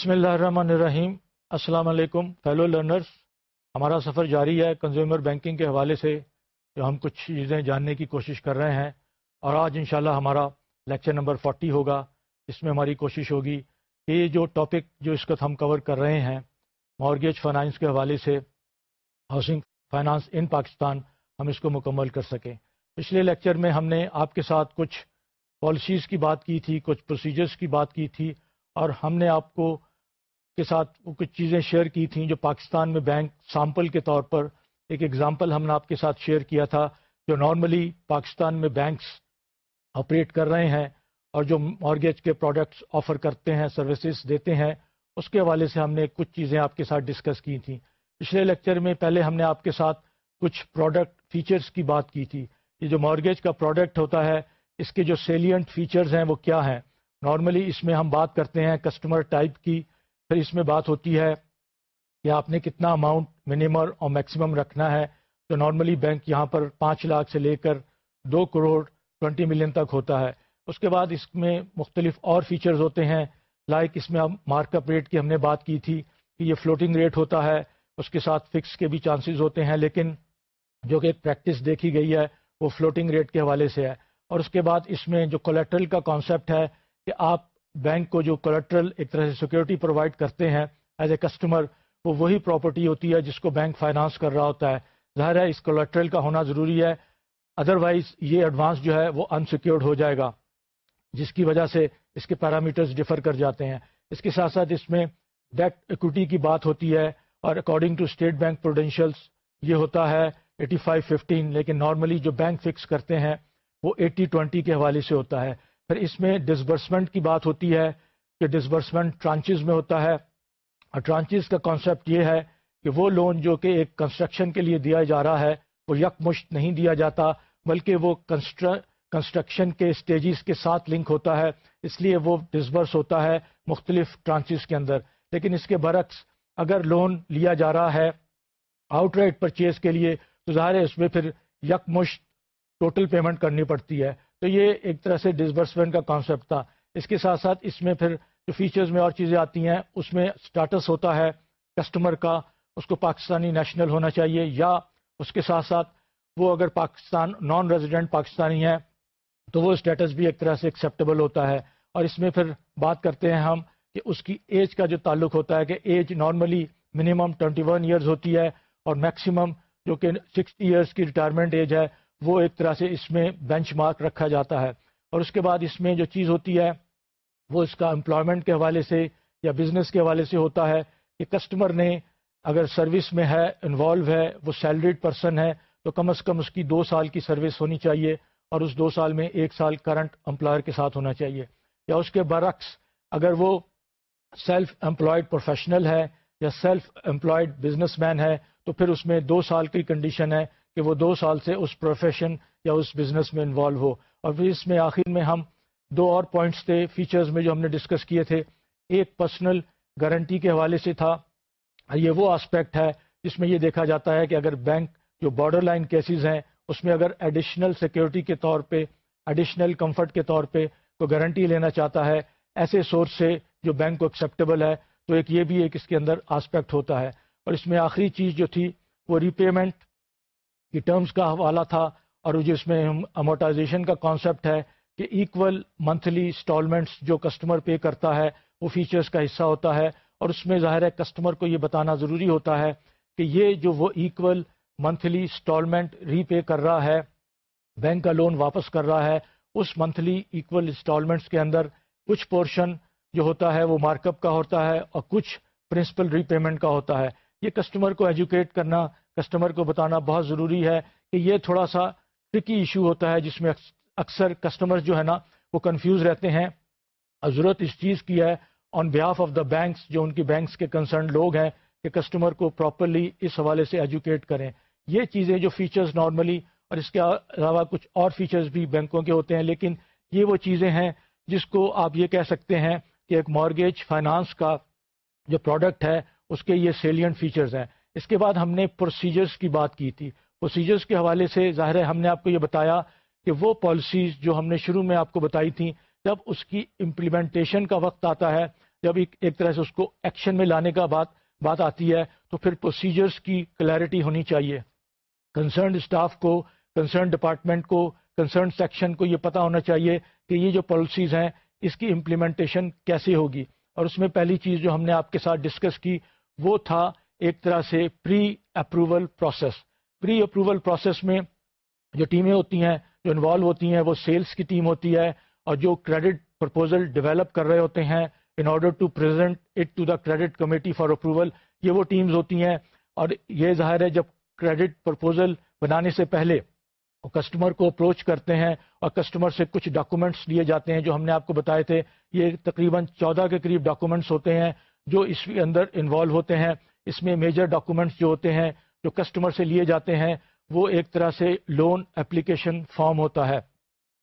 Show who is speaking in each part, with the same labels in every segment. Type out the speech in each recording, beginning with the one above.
Speaker 1: بسم اللہ الرحمن الرحیم۔ السلام علیکم فیلو لرنرز ہمارا سفر جاری ہے کنزیومر بینکنگ کے حوالے سے، جو ہم کچھ چیزیں جاننے کی کوشش کر رہے ہیں۔ اور آج انشاءاللہ ہمارا لیکچر نمبر فورٹی ہوگا۔ اس میں ہماری کوشش ہوگی کہ یہ جو ٹاپک جو اس وقت ہم کور کر رہے ہیں مارگیج فائنانس کے حوالے سے ہاؤسنگ فائنانس ان پاکستان ہم اس کو مکمل کر سکیں۔ پچھلے لیکچر میں ہم نے آپ کے ساتھ کچھ پالیسیز کی بات کی تھی، کچھ پروسیجرز کی بات کی تھی۔ اور ہم نے آپ کو کے ساتھ وہ کچھ چیزیں شیئر کی تھیں جو پاکستان میں بینک سامپل کے طور پر ایک ایگزامپل ہم نے آپ کے ساتھ شیئر کیا تھا، جو نارملی پاکستان میں بینکس آپریٹ کر رہے ہیں اور جو مارگیج کے پروڈکٹس آفر کرتے ہیں سروسز دیتے ہیں، اس کے حوالے سے ہم نے کچھ چیزیں آپ کے ساتھ ڈسکس کی تھیں۔ پچھلے لیکچر میں پہلے ہم نے آپ کے ساتھ کچھ پروڈکٹ فیچرز کی بات کی تھی۔ یہ جو مارگیج کا پروڈکٹ ہوتا ہے، اس کے جو سیلینٹ فیچرز ہیں وہ کیا ہیں؟ نارملی اس میں ہم بات کرتے ہیں کسٹمر ٹائپ کی پھر اس میں بات ہوتی ہے کہ آپ نے کتنا اماؤنٹ منیمم اور میکسیمم رکھنا ہے تو نارملی بینک یہاں پر پانچ لاکھ سے لے کر دو کروڑ ٹوینٹی ملین تک ہوتا ہے۔ اس کے بعد اس میں مختلف اور فیچرز ہوتے ہیں لائک اس میں مارک اپ ریٹ کی ہم نے بات کی تھی کہ یہ فلوٹنگ ریٹ ہوتا ہے، اس کے ساتھ فکس کے بھی چانسز ہوتے ہیں، لیکن جو کہ ایک پریکٹس دیکھی گئی ہے وہ فلوٹنگ ریٹ کے حوالے سے ہے۔ اور اس کے بعد اس میں جو کولیٹرل کا کانسیپٹ ہے کہ آپ بینک کو جو کولیٹرل ایک طرح سے سیکورٹی پرووائڈ کرتے ہیں ایز اے کسٹمر وہ وہی پراپرٹی ہوتی ہے جس کو بینک فائنانس کر رہا ہوتا ہے۔ ظاہر ہے، اس کولیٹرل کا ہونا ضروری ہے۔ ادروائز یہ ایڈوانس جو ہے، وہ انسیکیورڈ ہو جائے گا، جس کی وجہ سے اس کے پیرامیٹرز ڈفر کر جاتے ہیں۔ اس کے ساتھ ساتھ اس میں ڈیٹ ایکوٹی کی بات ہوتی ہے اور according to state bank prudentials یہ ہوتا ہے ایٹی فائیو ففٹین لیکن نارملی جو بینک فکس کرتے ہیں، وہ ایٹی ٹوینٹی کے حوالے سے ہوتا ہے۔ پھر اس میں ڈسبرسمنٹ کی بات ہوتی ہے کہ ڈسبرسمنٹ ٹرانچز میں ہوتا ہے اور ٹرانچز کا کانسیپٹ یہ ہے کہ وہ لون جو کہ ایک کنسٹرکشن کے لیے دیا جا رہا ہے، وہ یک مشت نہیں دیا جاتا، بلکہ وہ کنسٹرکشن کے اسٹیجز کے ساتھ لنک ہوتا ہے، اس لیے وہ ڈسبرس ہوتا ہے مختلف ٹرانچز کے اندر۔ لیکن اس کے برعکس اگر لون لیا جا رہا ہے آؤٹ رائٹ پرچیز کے لیے، تو ظاہر ہے اس میں پھر یک مشت ٹوٹل پیمنٹ کرنی پڑتی ہے۔ تو یہ ایک طرح سے ڈسبرسمنٹ کا کانسیپٹ تھا۔ اس کے ساتھ ساتھ اس میں پھر جو فیچرز میں اور چیزیں آتی ہیں، اس میں سٹاٹس ہوتا ہے کسٹمر کا۔ اس کو پاکستانی نیشنل ہونا چاہیے یا اس کے ساتھ ساتھ وہ اگر پاکستان نان ریزیڈنٹ پاکستانی ہے تو وہ اسٹیٹس بھی ایک طرح سے ایکسیپٹیبل ہوتا ہے۔ اور اس میں پھر بات کرتے ہیں ہم کہ اس کی ایج کا جو تعلق ہوتا ہے کہ age normally minimum twenty one years ہوتی ہے اور میکسیمم جو کہ سکسٹی ایئرس کی ریٹائرمنٹ ایج ہے وہ ایک طرح سے اس میں بینچ مارک رکھا جاتا ہے۔ اور اس کے بعد اس میں جو چیز ہوتی ہے، وہ اس کا امپلائمنٹ کے حوالے سے یا بزنس کے حوالے سے ہوتا ہے کہ کسٹمر نے اگر سروس میں ہے انوالو ہے، وہ سیلریڈ پرسن ہے، تو کم از کم اس کی دو سال کی سروس ہونی چاہیے اور اس دو سال میں ایک سال کرنٹ امپلائر کے ساتھ ہونا چاہیے۔ یا اس کے برعکس، اگر وہ سیلف امپلائڈ پروفیشنل ہے یا سیلف امپلائڈ بزنس مین ہے، تو پھر اس میں دو سال کی کنڈیشن ہے کہ وہ دو سال سے اس پروفیشن یا اس بزنس میں انوالو ہو۔ اور پھر اس میں آخر میں ہم دو اور پوائنٹس تھے فیچرز میں جو ہم نے ڈسکس کیے تھے۔ ایک پرسنل گارنٹی کے حوالے سے تھا۔ یہ وہ آسپیکٹ ہے جس میں یہ دیکھا جاتا ہے کہ اگر بینک جو بارڈر لائن کیسز ہیں، اس میں اگر ایڈیشنل سیکیورٹی کے طور پہ ایڈیشنل کمفرٹ کے طور پہ کوئی گارنٹی لینا چاہتا ہے، ایسے سورس سے جو بینک کو ایکسیپٹیبل ہے، تو ایک یہ بھی ایک اس کے اندر آسپیکٹ ہوتا ہے۔ اور اس میں آخری چیز جو تھی، وہ ری پیمنٹ کی ٹرمز کا حوالہ تھا اور جس میں اموٹائزیشن کا کانسیپٹ ہے کہ ایکول منتھلی انسٹالمنٹس جو کسٹمر پے کرتا ہے وہ فیچرز کا حصہ ہوتا ہے اور اس میں ظاہر ہے کسٹمر کو یہ بتانا ضروری ہوتا ہے کہ یہ جو وہ equal monthly instalment repay کر رہا ہے بینک کا لون واپس کر رہا ہے، اس منتھلی ایکول انسٹالمنٹس کے اندر کچھ پورشن جو ہوتا ہے وہ مارک اپ کا ہوتا ہے اور کچھ پرنسپل ری پیمنٹ کا ہوتا ہے۔ یہ کسٹمر کو ایجوکیٹ کرنا کسٹمر کو بتانا بہت ضروری ہے کہ یہ تھوڑا سا ٹرکی ایشو ہوتا ہے جس میں اکثر کسٹمر جو ہے نا، وہ کنفیوز رہتے ہیں۔ اور ضرورت اس چیز کی ہے on behalf of the banks جو ان کی بینکس کے کنسرن لوگ ہیں، کہ کسٹمر کو پراپرلی اس حوالے سے ایجوکیٹ کریں۔ یہ چیزیں جو فیچرز نارملی اور اس کے علاوہ کچھ اور فیچرز بھی بینکوں کے ہوتے ہیں، لیکن یہ وہ چیزیں ہیں جس کو آپ یہ کہہ سکتے ہیں کہ ایک مارگیج فائنانس کا جو پروڈکٹ ہے اس کے یہ سیلینٹ فیچرز ہیں۔ اس کے بعد ہم نے پروسیجرز کی بات کی تھی۔ پروسیجرز کے حوالے سے ظاہر ہے ہم نے آپ کو یہ بتایا کہ وہ پالیسیز جو ہم نے شروع میں آپ کو بتائی تھیں، جب اس کی امپلیمنٹیشن کا وقت آتا ہے، جب ایک طرح سے اس کو ایکشن میں لانے کا بات بات آتی ہے، تو پھر پروسیجرز کی کلیئرٹی ہونی چاہیے۔ کنسرنڈ اسٹاف کو کنسرن ڈپارٹمنٹ کو کنسرن سیکشن کو یہ پتا ہونا چاہیے کہ یہ جو پالیسیز ہیں، اس کی امپلیمنٹیشن کیسے ہوگی۔ اور اس میں پہلی چیز جو ہم نے آپ کے ساتھ ڈسکس کی وہ تھا ایک طرح سے pre approval process pre approval process میں جو ٹیمیں ہوتی ہیں، جو انوالو ہوتی ہیں، وہ سیلس کی ٹیم ہوتی ہے اور جو کریڈٹ پرپوزل ڈیولپ کر رہے ہوتے ہیں in order to present it to the credit committee for approval یہ وہ ٹیمز ہوتی ہیں۔ اور یہ ظاہر ہے جب کریڈٹ پرپوزل بنانے سے پہلے وہ کسٹمر کو اپروچ کرتے ہیں اور کسٹمر سے کچھ ڈاکومنٹس لیے جاتے ہیں جو ہم نے آپ کو بتائے تھے۔ یہ تقریباً چودہ کے قریب ڈاکومنٹس ہوتے ہیں۔ جو اس کے اندر انوالو ہوتے ہیں، اس میں میجر ڈاکومنٹس جو ہوتے ہیں، جو کسٹمر سے لیے جاتے ہیں، وہ ایک طرح سے لون اپلیکیشن فارم ہوتا ہے۔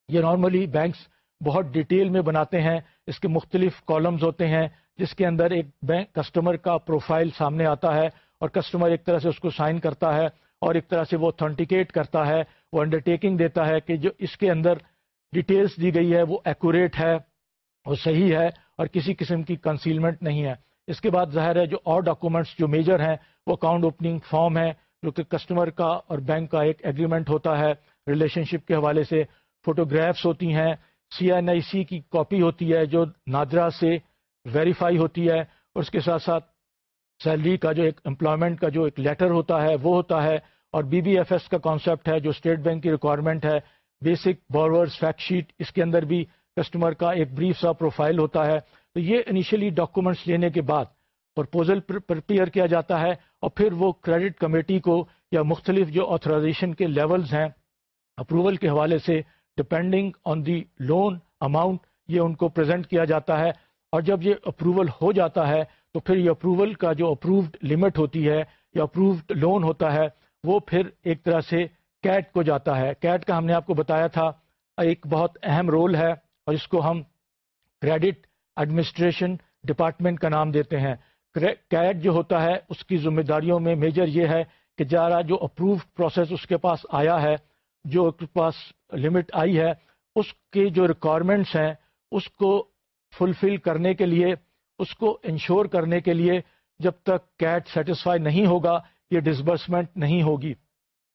Speaker 1: یہ نارملی بینکس بہت ڈیٹیل میں بناتے ہیں۔ اس کے مختلف کالمز ہوتے ہیں، جس کے اندر ایک بینک کسٹمر کا پروفائل سامنے آتا ہے اور کسٹمر ایک طرح سے اس کو سائن کرتا ہے اور ایک طرح سے وہ اتھینٹیکیٹ کرتا ہے، وہ انڈرٹیکنگ دیتا ہے کہ جو اس کے اندر ڈیٹیلز دی گئی ہے، وہ ایکوریٹ ہے، وہ صحیح ہے اور کسی قسم کی کنسیلمنٹ نہیں ہے۔ اس کے بعد ظاہر ہے جو اور ڈاکومنٹس جو میجر ہیں، وہ اکاؤنٹ اوپننگ فارم ہے جو کہ کسٹمر کا اور بینک کا ایک ایگریمنٹ ہوتا ہے ریلیشن شپ کے حوالے سے۔ فوٹوگرافس ہوتی ہیں سی این آئی سی کی کاپی ہوتی ہے جو نادرا سے ویریفائی ہوتی ہے۔ اور اس کے ساتھ ساتھ سیلری کا جو ایک امپلائمنٹ کا جو ایک لیٹر ہوتا ہے، وہ ہوتا ہے۔ اور بی بی ایف ایس کا کانسیپٹ ہے جو اسٹیٹ بینک کی ریکوائرمنٹ ہے۔ بیسک بورورز فیکٹ شیٹ اس کے اندر بھی کسٹمر کا ایک بریف سا پروفائل ہوتا ہے۔ تو یہ انیشلی ڈاکومنٹس لینے کے بعد پرپوزل پرپیئر کیا جاتا ہے اور پھر وہ کریڈٹ کمیٹی کو یا مختلف جو آتھرائزیشن کے لیولز ہیں اپروول کے حوالے سے depending on the loan amount یہ ان کو پریزنٹ کیا جاتا ہے اور جب یہ اپروول ہو جاتا ہے تو پھر یہ اپروول کا جو اپرووڈ لمٹ ہوتی ہے یا اپرووڈ لون ہوتا ہے وہ پھر ایک طرح سے کیٹ کو جاتا ہے کیٹ کا ہم نے آپ کو بتایا تھا، ایک بہت اہم رول ہے اور اس کو ہم کریڈٹ ایڈمنسٹریشن ڈپارٹمنٹ کا نام دیتے ہیں۔ کیٹ جو ہوتا ہے، اس کی ذمہ داریوں میں میجر یہ ہے کہ جارا جو اپرووڈ پروسیس اس کے پاس آیا ہے، جو اس کے پاس لمٹ آئی ہے، اس کی جو ریکوائرمنٹس ہیں، اس کو فلفل کرنے کے لیے، اس کو انشور کرنے کے لیے جب تک کیٹ سیٹسفائی نہیں ہوگا، یہ ڈسبرسمنٹ نہیں ہوگی۔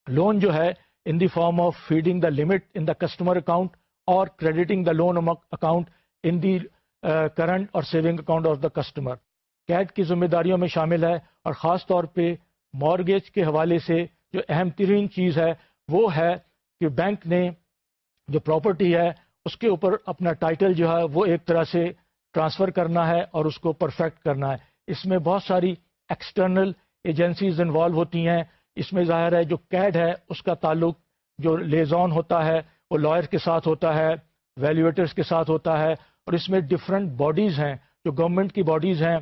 Speaker 1: لون جو ہے، in the form of feeding the limit in the customer account اور crediting the loan account in the current اور saving account of the customer. Kate کی ذمہ داریوں میں شامل ہے اور خاص طور پہ مارگیج کے حوالے سے جو اہم ترین چیز ہے، وہ ہے کہ بینک نے جو پراپرٹی ہے، اس کے اوپر اپنا ٹائٹل جو ہے، وہ ایک طرح سے ٹرانسفر کرنا ہے اور اس کو پرفیکٹ کرنا ہے۔ اس میں بہت ساری ایکسٹرنل ایجنسیز انوالو ہوتی ہیں۔ اس میں ظاہر ہے، جو کیڈ ہے، اس کا تعلق جو لیزون ہوتا ہے، وہ لائر کے ساتھ ہوتا ہے ویلیویٹرس کے ساتھ ہوتا ہے۔ اور اس میں ڈفرینٹ باڈیز ہیں، جو گورنمنٹ کی باڈیز ہیں،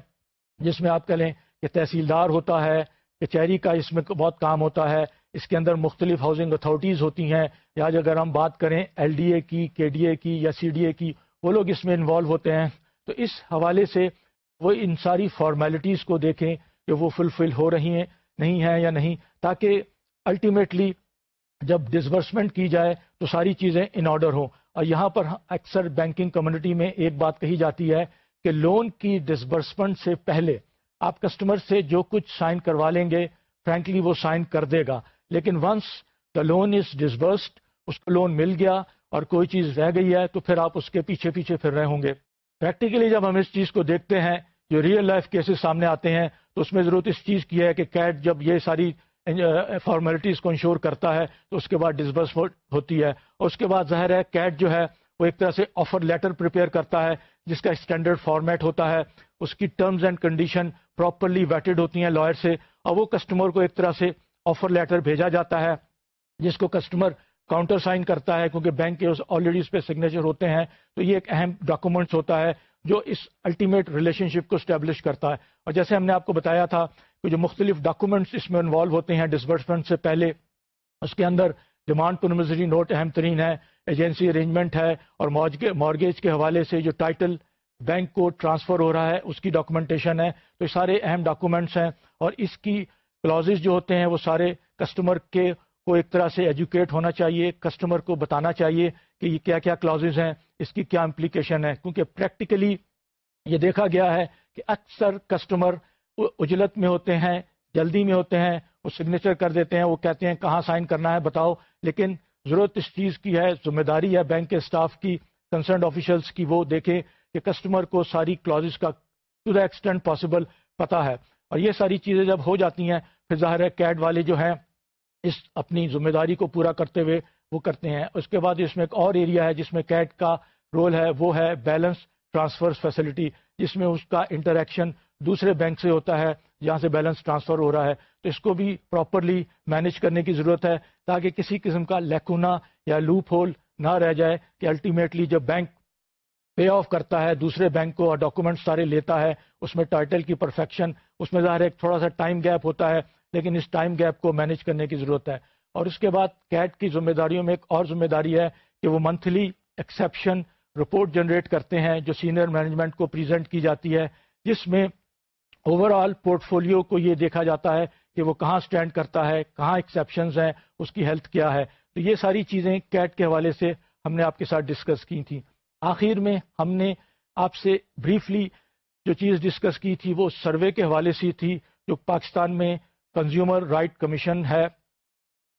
Speaker 1: جس میں آپ کہہ لیں کہ تحصیلدار ہوتا ہے کچہری کا اس میں بہت کام ہوتا ہے، اس کے اندر مختلف ہاؤسنگ اتھارٹیز ہوتی ہیں۔ یا اگر ہم بات کریں ایل ڈی اے کی کے ڈی اے کی یا سی ڈی اے کی، وہ لوگ اس میں انوالو ہوتے ہیں۔ تو اس حوالے سے وہ ان ساری فارمیلٹیز کو دیکھیں کہ وہ فلفل ہو رہی ہیں، نہیں ہیں یا نہیں، تاکہ الٹیمیٹلی جب ڈسبرسمنٹ کی جائے تو ساری چیزیں ان آرڈر ہوں۔ اور یہاں پر اکثر بینکنگ کمیونٹی میں ایک بات کہی جاتی ہے کہ لون کی ڈسبرسمنٹ سے پہلے آپ کسٹمر سے جو کچھ سائن کروا لیں گے فرینکلی وہ سائن کر دے گا۔ لیکن ونس دا لون از ڈسبرسڈ اس کو لون مل گیا اور کوئی چیز رہ گئی ہے تو پھر آپ اس کے پیچھے پیچھے پھر رہے ہوں گے۔ پریکٹیکلی جب ہم اس چیز کو دیکھتے ہیں، جو ریئل لائف کیسز سامنے آتے ہیں، تو اس میں ضرورت اس چیز کی ہے کہ کیٹ جب یہ ساری Uh, فارمیلٹیز کو انشور کرتا ہے، تو اس کے بعد ڈسبرس ہوتی ہے۔ اور اس کے بعد ظاہر ہے کیٹ جو ہے، وہ ایک طرح سے آفر لیٹر پریپیئر کرتا ہے، جس کا اسٹینڈرڈ فارمیٹ ہوتا ہے۔ اس کی terms and condition properly vetted ہوتی ہیں لائر سے۔ اور وہ کسٹمر کو ایک طرح سے آفر لیٹر بھیجا جاتا ہے، جس کو کسٹمر کاؤنٹر سائن کرتا ہے، کیونکہ بینک کے آلریڈی اس پہ سگنیچر ہوتے ہیں۔ تو یہ ایک اہم ڈاکومنٹس ہوتا ہے۔ جو اس الٹیمیٹ ریلیشن شپ کو اسٹیبلش کرتا ہے۔ اور جیسے ہم نے آپ کو بتایا تھا کہ جو مختلف ڈاکومنٹس اس میں انوالو ہوتے ہیں ڈسبرسمنٹ سے پہلے، اس کے اندر ڈیمانڈ پرمزری نوٹ اہم ترین ہے ایجنسی ارینجمنٹ ہے، اور مارگیج کے حوالے سے جو ٹائٹل بینک کو ٹرانسفر ہو رہا ہے، اس کی ڈاکومنٹیشن ہے۔ تو یہ سارے اہم ڈاکومنٹس ہیں، اور اس کی کلازز جو ہوتے ہیں، وہ سارے کسٹمر کے کو ایک طرح سے ایجوکیٹ ہونا چاہیے کسٹمر کو بتانا چاہیے کہ یہ کیا کیا کلازز ہیں، اس کی کیا امپلیکیشن ہے کیونکہ پریکٹیکلی یہ دیکھا گیا ہے کہ اکثر کسٹمر اجلت میں ہوتے ہیں، جلدی میں ہوتے ہیں، وہ سگنیچر کر دیتے ہیں، وہ کہتے ہیں کہاں سائن کرنا ہے بتاؤ۔ لیکن ضرورت اس چیز کی ہے، ذمہ داری ہے بینک کے اسٹاف کی کنسرنڈ آفیشلس کی، وہ دیکھیں کہ کسٹمر کو ساری کلازز کا ٹو دا ایکسٹینٹ پاسبل پتا ہے۔ اور یہ ساری چیزیں جب ہو جاتی ہیں، پھر ظاہر ہے کیڈ والے جو ہیں اس اپنی ذمہ داری کو پورا کرتے ہوئے وہ کرتے ہیں۔ اس کے بعد اس میں ایک اور ایریا ہے جس میں کیٹ کا رول ہے، وہ ہے بیلنس ٹرانسفر فیسلٹی جس میں اس کا انٹریکشن دوسرے بینک سے ہوتا ہے، جہاں سے بیلنس ٹرانسفر ہو رہا ہے۔ تو اس کو بھی پراپرلی مینج کرنے کی ضرورت ہے تاکہ کسی قسم کا لیکونا یا لوپ ہول نہ رہ جائے کہ الٹیمیٹلی جب بینک پے آف کرتا ہے، دوسرے بینک کو اور ڈاکومنٹ سارے لیتا ہے، اس میں ٹائٹل کی پرفیکشن اس میں ظاہر ایک تھوڑا سا ٹائم گیپ ہوتا ہے۔ لیکن اس ٹائم گیپ کو مینج کرنے کی ضرورت ہے۔ اور اس کے بعد کیٹ کی ذمہ داریوں میں ایک اور ذمہ داری ہے کہ وہ منتھلی ایکسیپشن رپورٹ جنریٹ کرتے ہیں جو سینئر مینجمنٹ کو پریزنٹ کی جاتی ہے، جس میں اوور آل پورٹ فولیو کو یہ دیکھا جاتا ہے کہ وہ کہاں سٹینڈ کرتا ہے، کہاں ایکسیپشنز ہیں، اس کی ہیلتھ کیا ہے۔ تو یہ ساری چیزیں کیٹ کے حوالے سے ہم نے آپ کے ساتھ ڈسکس کی تھیں۔ آخر میں ہم نے آپ سے بریفلی جو چیز ڈسکس کی تھی وہ سروے کے حوالے سے تھی، جو پاکستان میں کنزیومر رائٹ کمیشن ہے۔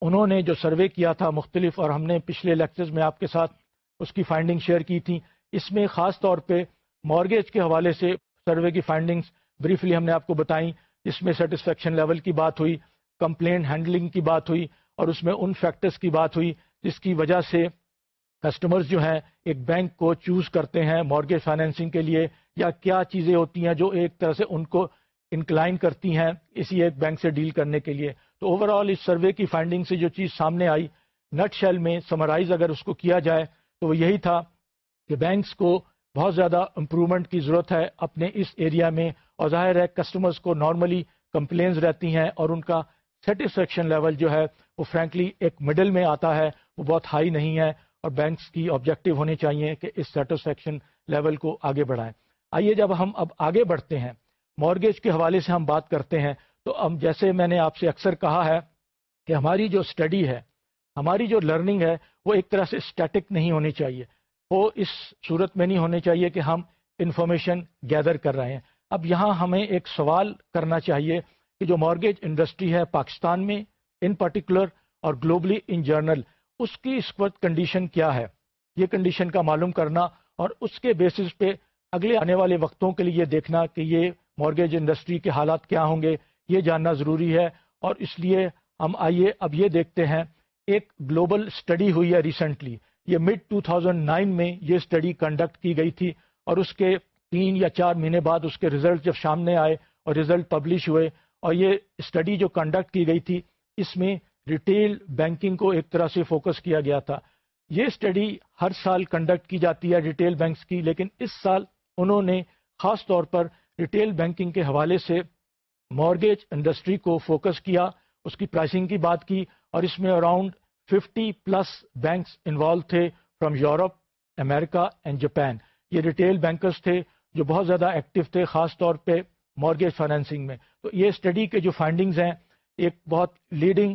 Speaker 1: انہوں نے جو سروے کیا تھا مختلف، اور ہم نے پچھلے لیکچرز میں آپ کے ساتھ اس کی فائنڈنگ شیئر کی تھی۔ اس میں خاص طور پہ مارگیج کے حوالے سے سروے کی فائنڈنگز بریفلی ہم نے آپ کو بتائیں۔ جس میں سیٹسفیکشن لیول کی بات ہوئی کمپلین ہینڈلنگ کی بات ہوئی، اور اس میں ان فیکٹرز کی بات ہوئی، جس کی وجہ سے کسٹمرز جو ہیں ایک بینک کو چوز کرتے ہیں مارگیج فائنینسنگ کے لیے، یا کیا چیزیں ہوتی ہیں جو ایک طرح سے ان کو انکلائن کرتی ہیں اسی ایک بینک سے ڈیل کرنے کے لیے۔ تو اوور آل اس سروے کی فائنڈنگ سے جو چیز سامنے آئی نٹ شیل میں سمرائز اگر اس کو کیا جائے، تو وہ یہی تھا کہ بینکس کو بہت زیادہ امپرومنٹ کی ضرورت ہے اپنے اس ایریا میں۔ اور ظاہر ہے کسٹمرز کو نارملی کمپلینز رہتی ہیں اور ان کا سیٹسفیکشن لیول جو ہے وہ فرینکلی ایک مڈل میں آتا ہے، وہ بہت ہائی نہیں ہے۔ اور بینکس کی آبجیکٹو ہونی چاہیے کہ اس سیٹسفیکشن لیول کو آگے بڑھائیں۔ آئیے جب ہم اب آگے بڑھتے ہیں۔ مارگیج کے حوالے سے ہم بات کرتے ہیں۔ تو ہم، جیسے میں نے آپ سے اکثر کہا ہے کہ ہماری جو اسٹڈی ہے، ہماری جو لرننگ ہے، وہ ایک طرح سے اسٹیٹک نہیں ہونی چاہیے۔ وہ اس صورت میں نہیں ہونے چاہیے کہ ہم انفارمیشن گیدر کر رہے ہیں۔ اب یہاں ہمیں ایک سوال کرنا چاہیے کہ جو مارگیج انڈسٹری ہے پاکستان میں، ان پرٹیکولر اور گلوبلی ان جرنل، اس کی اس وقت کنڈیشن کیا ہے؟ یہ کنڈیشن کا معلوم کرنا اور اس کے بیسس پہ اگلے آنے والے وقتوں کے لیے دیکھنا کہ یہ مارگیج انڈسٹری کے حالات کیا ہوں گے یہ جاننا ضروری ہے اور اس لیے ہم آئیے اب یہ دیکھتے ہیں ایک گلوبل اسٹڈی ہوئی ہے ریسنٹلی یہ مڈ 2009 میں یہ اسٹڈی کنڈکٹ کی گئی تھی اور اس کے تین یا چار مہینے بعد اس کے ریزلٹ جب سامنے آئے اور ریزلٹ پبلش ہوئے اور یہ اسٹڈی جو کنڈکٹ کی گئی تھی، اس میں ریٹیل بینکنگ کو ایک طرح سے فوکس کیا گیا تھا۔ یہ اسٹڈی ہر سال کنڈکٹ کی جاتی ہے ریٹیل بینکس کی، لیکن اس سال انہوں نے خاص طور پر ریٹیل بینکنگ کے حوالے سے مارگیج انڈسٹری کو فوکس کیا، اس کی پرائسنگ کی بات کی اور اس میں around fifty plus banks involve تھے فرام یورپ امریکہ اینڈ جاپان یہ ریٹیل بینکرز تھے جو بہت زیادہ ایکٹیو تھے، خاص طور پہ مارگیج فائنینسنگ میں. تو یہ اسٹڈی کے جو فائنڈنگز ہیں، ایک بہت لیڈنگ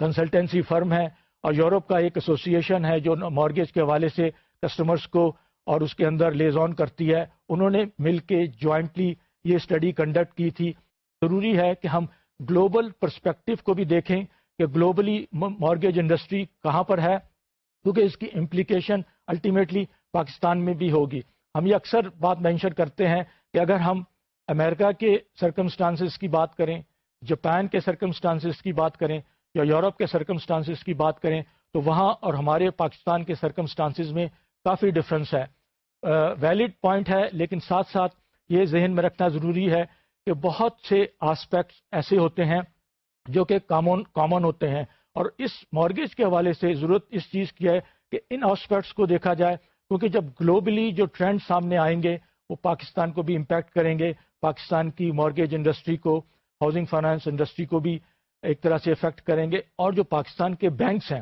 Speaker 1: کنسلٹینسی فرم ہے اور یورپ کا ایک ایسوسیشن ہے جو مارگیج کے حوالے سے کسٹمرز کو اور اس کے اندر لیز آن کرتی ہے۔ انہوں نے مل کے جوائنٹلی یہ اسٹڈی کنڈکٹ کی تھی۔ ضروری ہے کہ ہم گلوبل پرسپیکٹو کو بھی دیکھیں کہ گلوبلی مارگیج انڈسٹری کہاں پر ہے، کیونکہ اس کی امپلیکیشن الٹیمیٹلی پاکستان میں بھی ہوگی۔ ہم یہ اکثر بات مینشن کرتے ہیں کہ اگر ہم امریکہ کے سرکمسٹانسز کی بات کریں، جاپان کے سرکمسٹانسز کی بات کریں یا یورپ کے سرکمسٹانسز کی بات کریں، تو وہاں اور ہمارے پاکستان کے سرکمسٹانسز میں کافی ڈفرینس ہے۔ ویلڈ پوائنٹ ہے، لیکن ساتھ ساتھ یہ ذہن میں رکھنا ضروری ہے کہ بہت سے آسپیکٹس ایسے ہوتے ہیں جو کہ کامن کامن ہوتے ہیں۔ اور اس مارگیج کے حوالے سے ضرورت اس چیز کی ہے کہ ان آسپیکٹس کو دیکھا جائے، کیونکہ جب گلوبلی جو ٹرینڈ سامنے آئیں گے، وہ پاکستان کو بھی امپیکٹ کریں گے۔ پاکستان کی مارگیج انڈسٹری کو ہاؤسنگ فائنانس انڈسٹری کو بھی ایک طرح سے افیکٹ کریں گے۔ اور جو پاکستان کے بینکس ہیں،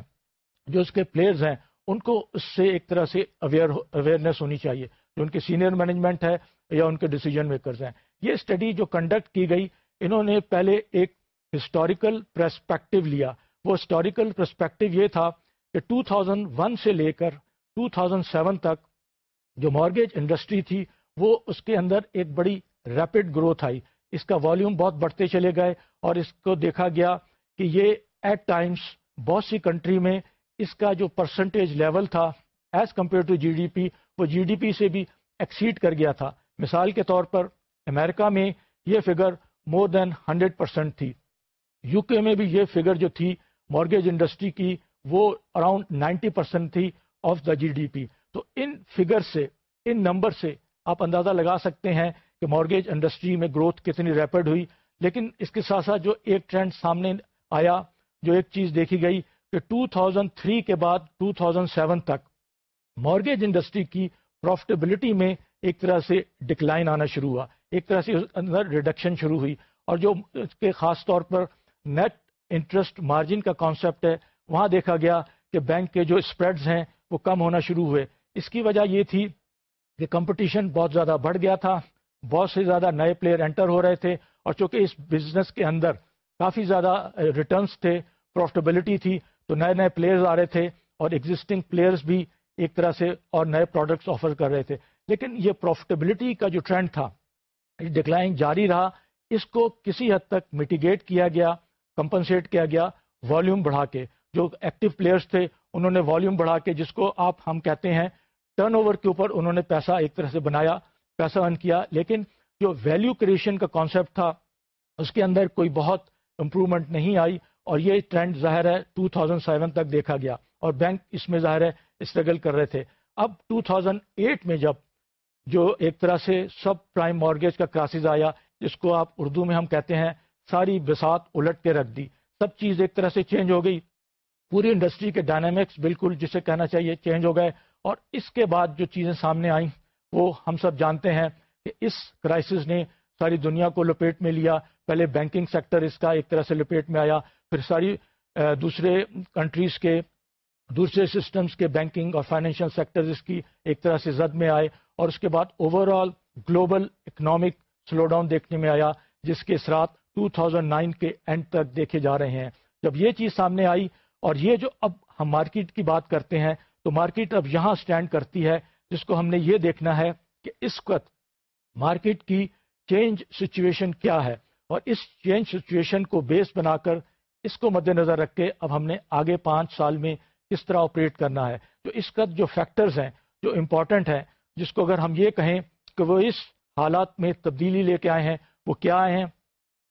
Speaker 1: جو اس کے پلیئرز ہیں ان کو اس سے ایک طرح سے اویئر اویئرنیس ہونی چاہیے جو ان کے سینئر مینجمنٹ ہے یا ان کے ڈیسیجن میکرز ہیں۔ یہ اسٹڈی جو کنڈکٹ کی گئی، انہوں نے پہلے ایک ہسٹوریکل پرسپیکٹو لیا۔ وہ ہسٹوریکل پرسپیکٹو یہ تھا کہ 2001 سے لے کر 2007 تک جو مارگیج انڈسٹری تھی، وہ اس کے اندر ایک بڑی ریپڈ گروتھ آئی۔ اس کا والیوم بہت بڑھتے چلے گئے اور اس کو دیکھا گیا کہ یہ ایٹ ٹائمس بہت سی کنٹری میں اس کا جو پرسنٹیج لیول تھا as compare to G D P وہ جی ڈی پی سے بھی ایکسیڈ کر گیا تھا. مثال کے طور پر امریکہ میں یہ figure more than hundred percent تھی. یو کے میں بھی یہ فگر جو تھی مارگیج انڈسٹری کی، وہ اراؤنڈ نائنٹی پرسینٹ تھی of the G D P تو ان فگر سے، ان نمبر سے آپ اندازہ لگا سکتے ہیں کہ مارگیج انڈسٹری میں گروتھ کتنی ریپڈ ہوئی. لیکن اس کے ساتھ ساتھ جو ایک ٹرینڈ سامنے آیا، جو ایک چیز دیکھی گئی کہ 2003 کے بعد 2007 تک مارگیج انڈسٹری کی پروفٹیبلٹی میں ایک طرح سے ڈکلائن آنا شروع ہوا۔ ایک طرح سے اندر ریڈکشن شروع ہوئی۔ اور جو اس کے خاص طور پر نیٹ انٹرسٹ مارجن کا کانسیپٹ ہے، وہاں دیکھا گیا کہ بینک کے جو اسپریڈز ہیں وہ کم ہونا شروع ہوئے۔ اس کی وجہ یہ تھی کہ کمپٹیشن بہت زیادہ بڑھ گیا تھا۔ بہت سے زیادہ نئے پلیئر انٹر ہو رہے تھے۔ اور چونکہ اس بزنس کے اندر کافی زیادہ ریٹرنس تھے پروفٹیبلٹی تھی تو نئے نئے پلیئرز آ رہے تھے اور ایگزسٹنگ پلیئرز بھی ایک طرح سے اور نئے پروڈکٹس آفر کر رہے تھے۔ لیکن یہ پروفٹیبلٹی کا جو ٹرینڈ تھا ڈکلائن جاری رہا۔ اس کو کسی حد تک میٹیگیٹ کیا گیا کمپنسیٹ کیا گیا والیوم بڑھا کے۔ جو ایکٹیو پلیئرز تھے، انہوں نے والیوم بڑھا کے، جس کو آپ ہم کہتے ہیں ٹرن اوور کے اوپر انہوں نے پیسہ ایک طرح سے بنایا، پیسہ ارن کیا۔ لیکن جو ویلیو کریشن کا کانسیپٹ تھا، اس کے اندر کوئی بہت امپرومنٹ نہیں آئی۔ اور یہ ٹرینڈ ظاہر ہے 2007 تک دیکھا گیا اور بینک اس میں ظاہر ہے اسٹرگل کر رہے تھے۔ اب 2008 میں جب جو ایک طرح سے سب پرائم مارگیج کا کراسز آیا، جس کو آپ اردو میں ہم کہتے ہیں ساری بسات الٹ کے رکھ دی۔ سب چیز ایک طرح سے چینج ہو گئی۔ پوری انڈسٹری کے ڈائنامکس بالکل جسے کہنا چاہیے چینج ہو گئے۔ اور اس کے بعد جو چیزیں سامنے آئیں، وہ ہم سب جانتے ہیں کہ اس کرائسس نے ساری دنیا کو لپیٹ میں لیا۔ پہلے بینکنگ سیکٹر اس کا ایک طرح سے لپیٹ میں آیا، پھر ساری دوسرے کنٹریز کے، دوسرے سسٹمز کے بینکنگ اور فائنینشیل سیکٹر اس کی ایک طرح سے زد میں آئے۔ اور اس کے بعد overall global economic slowdown دیکھنے میں آیا، جس کے اثرات 2009 کے اینڈ تک دیکھے جا رہے ہیں۔ جب یہ چیز سامنے آئی اور یہ جو اب ہم مارکیٹ کی بات کرتے ہیں، تو مارکیٹ اب یہاں سٹینڈ کرتی ہے، جس کو ہم نے یہ دیکھنا ہے کہ اس وقت مارکیٹ کی چینج سچویشن کیا ہے اور اس چینج سچویشن کو بیس بنا کر اس کو مد نظر رکھ کے اب ہم نے آگے پانچ سال میں کس طرح آپریٹ کرنا ہے۔ تو اس کا جو فیکٹرز ہیں، جو امپورٹنٹ ہیں، جس کو اگر ہم یہ کہیں کہ وہ اس حالات میں تبدیلی لے کے آئے ہیں، وہ کیا ہیں؟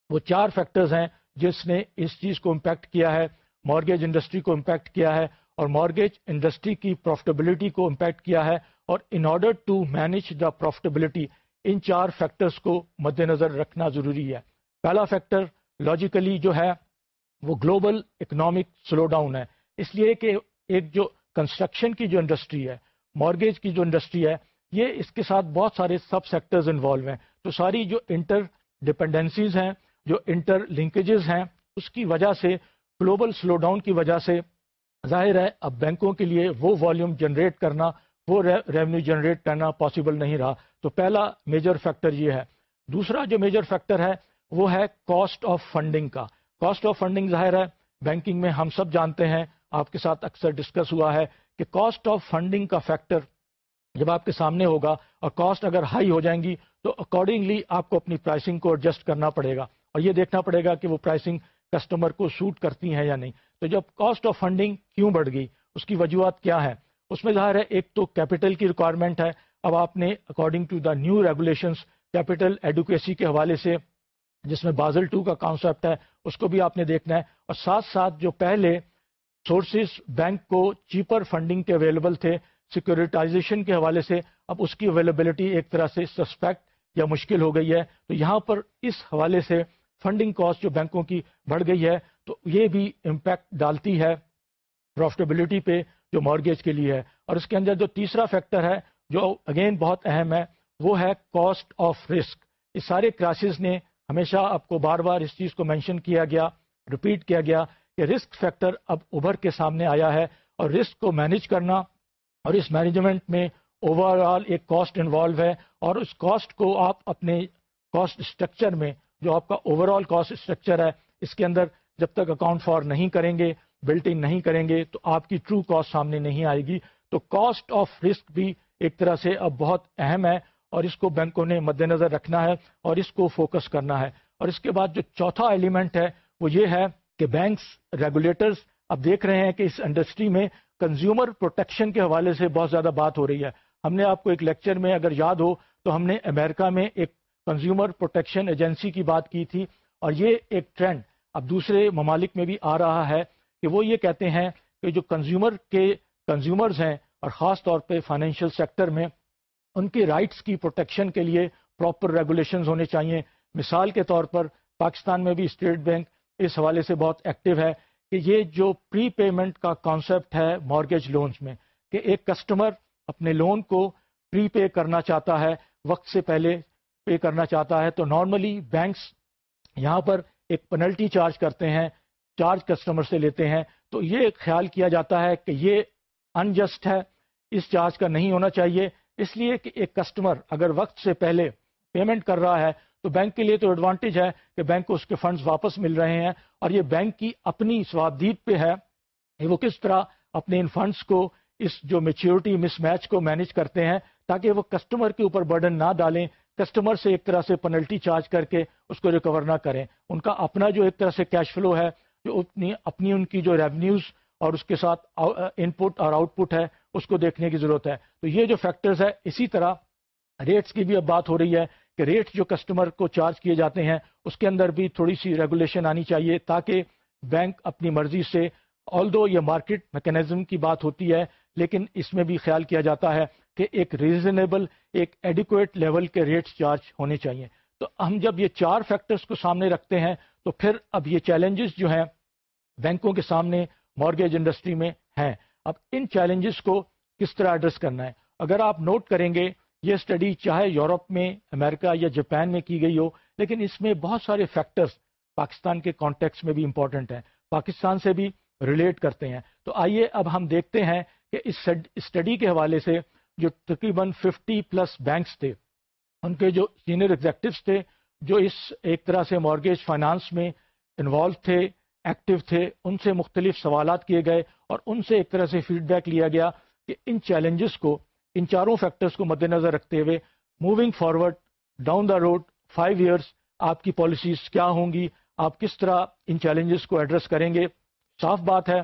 Speaker 1: وہ چار فیکٹرز ہیں جس نے اس چیز کو امپیکٹ کیا ہے مارگیج انڈسٹری کو امپیکٹ کیا ہے اور مارگیج انڈسٹری کی پروفٹیبلٹی کو امپیکٹ کیا ہے اور in order to manage the profitability ان چار فیکٹرز کو مد نظر رکھنا ضروری ہے۔ پہلا فیکٹر لاجیکلی جو ہے، وہ گلوبل اکنامک سلو ڈاؤن ہے۔ اس لیے کہ ایک جو کنسٹرکشن کی جو انڈسٹری ہے مارگیج کی جو انڈسٹری ہے، یہ اس کے ساتھ بہت سارے سب سیکٹرز انوالو ہیں۔ تو ساری جو انٹر ڈپینڈنسیز ہیں، جو انٹر لنکیجز ہیں، اس کی وجہ سے گلوبل سلو ڈاؤن کی وجہ سے ظاہر ہے، اب بینکوں کے لیے وہ والیوم جنریٹ کرنا وہ ریونیو جنریٹ کرنا پاسبل نہیں رہا۔ تو پہلا میجر فیکٹر یہ ہے۔ دوسرا جو میجر فیکٹر ہے، وہ ہے کاسٹ آف فنڈنگ کا۔ کاسٹ آف فنڈنگ ظاہر ہے بینکنگ میں ہم سب جانتے ہیں۔ آپ کے ساتھ اکثر ڈسکس ہوا ہے کہ کاسٹ آف فنڈنگ کا فیکٹر جب آپ کے سامنے ہوگا اور کاسٹ اگر ہائی ہو جائیں گی، تو اکارڈنگلی آپ کو اپنی پرائسنگ کو ایڈجسٹ کرنا پڑے گا۔ اور یہ دیکھنا پڑے گا کہ وہ پرائسنگ کسٹمر کو سوٹ کرتی ہیں یا نہیں۔ تو جب کاسٹ آف فنڈنگ کیوں بڑھ گئی، اس کی وجوہات کیا ہے اس میں ظاہر ہے، ایک تو کیپٹل کی ریکوائرمنٹ ہے۔ اب آپ نے according to the new regulations capital adequacy کے حوالے سے جس میں بازل ٹو کا کانسیپٹ ہے، اس کو بھی آپ نے دیکھنا ہے۔ اور ساتھ ساتھ جو پہلے سورسز بینک کو چیپر فنڈنگ کے اویلیبل تھے سیکورٹائزیشن کے حوالے سے، اب اس کی اویلیبلٹی ایک طرح سے سسپیکٹ یا مشکل ہو گئی ہے۔ تو یہاں پر اس حوالے سے فنڈنگ کاسٹ جو بینکوں کی بڑھ گئی ہے، تو یہ بھی امپیکٹ ڈالتی ہے۔ پروفٹیبلٹی پہ جو مارگیج کے لیے ہے۔ اور اس کے اندر جو تیسرا فیکٹر ہے، جو اگین بہت اہم ہے، وہ ہے کاسٹ آف رسک اس سارے کراسز نے ہمیشہ آپ کو بار بار اس چیز کو مینشن کیا گیا ریپیٹ کیا گیا کہ رسک فیکٹر اب ابھر کے سامنے آیا ہے۔ اور رسک کو مینج کرنا اور اس مینجمنٹ میں اوور آل ایک کاسٹ انوالو ہے۔ اور اس کاسٹ کو آپ اپنے کاسٹ اسٹرکچر میں، جو آپ کا اوور آل کاسٹ اسٹرکچر ہے، اس کے اندر جب تک اکاؤنٹ فار نہیں کریں گے بلٹنگ نہیں کریں گے تو آپ کی ٹرو کاسٹ سامنے نہیں آئے گی۔ تو کاسٹ آف رسک بھی ایک طرح سے اب بہت اہم ہے اور اس کو بینکوں نے مد نظر رکھنا ہے اور اس کو فوکس کرنا ہے۔ اور اس کے بعد جو چوتھا ایلیمنٹ ہے وہ یہ ہے کہ بینکس ریگولیٹرز اب دیکھ رہے ہیں کہ اس انڈسٹری میں کنزیومر پروٹیکشن کے حوالے سے بہت زیادہ بات ہو رہی ہے۔ ہم نے آپ کو ایک لیکچر میں اگر یاد ہو تو ہم نے امریکہ میں ایک کنزیومر پروٹیکشن ایجنسی کی بات کی تھی اور یہ ایک ٹرینڈ اب دوسرے ممالک میں بھی آ رہا ہے۔ کہ وہ یہ کہتے ہیں کہ جو کنزیومر کے کنزیومرز ہیں اور خاص طور پہ فائنینشیل سیکٹر میں، ان کے رائٹس کی پروٹیکشن کے لیے پراپر ریگولیشنز ہونے چاہیے مثال کے طور پر پاکستان میں بھی اسٹیٹ بینک اس حوالے سے بہت ایکٹیو ہے کہ یہ جو پری پیمنٹ کا کانسیپٹ ہے مارگیج لونز میں، کہ ایک کسٹمر اپنے لون کو پری پے کرنا چاہتا ہے، وقت سے پہلے پے کرنا چاہتا ہے۔ تو نارملی بینکس یہاں پر ایک پنلٹی چارج کرتے ہیں چارج کسٹمر سے لیتے ہیں، تو یہ خیال کیا جاتا ہے کہ یہ انجسٹ ہے، اس چارج کا نہیں ہونا چاہیے۔ اس لیے کہ ایک کسٹمر اگر وقت سے پہلے پیمنٹ کر رہا ہے، تو بینک کے لیے تو ایڈوانٹیج ہے کہ بینک کو اس کے فنڈز واپس مل رہے ہیں۔ اور یہ بینک کی اپنی سوابدید پہ ہے کہ وہ کس طرح اپنے ان فنڈز کو، اس جو میچیورٹی مس میچ کو مینج کرتے ہیں، تاکہ وہ کسٹمر کے اوپر برڈن نہ ڈالیں۔ کسٹمر سے ایک طرح سے پنلٹی چارج کر کے اس کو ریکور نہ کریں۔ ان کا اپنا جو ایک طرح سے کیش فلو ہے جو اپنی اپنی ان کی جو ریونیوز اور اس کے ساتھ ان پٹ اور آؤٹ پٹ ہے، اس کو دیکھنے کی ضرورت ہے۔ تو یہ جو فیکٹرز ہے، اسی طرح ریٹس کی بھی اب بات ہو رہی ہے کہ ریٹ جو کسٹمر کو چارج کیے جاتے ہیں، اس کے اندر بھی تھوڑی سی ریگولیشن آنی چاہیے تاکہ بینک اپنی مرضی سے آل دو یہ مارکیٹ میکینزم کی بات ہوتی ہے، لیکن اس میں بھی خیال کیا جاتا ہے کہ ایک ریزنیبل ایک ایڈیکویٹ لیول کے ریٹس چارج ہونے چاہیے۔ تو ہم جب یہ چار فیکٹرز کو سامنے رکھتے ہیں تو پھر اب یہ چیلنجز جو ہیں بینکوں کے سامنے مارگیج انڈسٹری میں ہیں۔ اب ان چیلنجز کو کس طرح ایڈریس کرنا ہے؟ اگر آپ نوٹ کریں گے، یہ اسٹڈی چاہے یورپ میں، امریکہ یا جاپان میں کی گئی ہو، لیکن اس میں بہت سارے فیکٹرز پاکستان کے کانٹیکس میں بھی امپورٹنٹ ہیں۔ پاکستان سے بھی ریلیٹ کرتے ہیں۔ تو آئیے اب ہم دیکھتے ہیں کہ اس اسٹڈی کے حوالے سے جو تقریباً ففٹی پلس بینکس تھے ان کے جو سینئر ایگزیکٹوس تھے، جو اس ایک طرح سے مارگیج فائنانس میں انوالو تھے ایکٹیو تھے، ان سے مختلف سوالات کیے گئے اور ان سے ایک طرح سے فیڈ بیک لیا گیا کہ ان چیلنجز کو، ان چاروں فیکٹرز کو مد نظر رکھتے ہوئے moving forward down the road five years آپ کی پالیسیز کیا ہوں گی؟ آپ کس طرح ان چیلنجز کو ایڈریس کریں گے؟ صاف بات ہے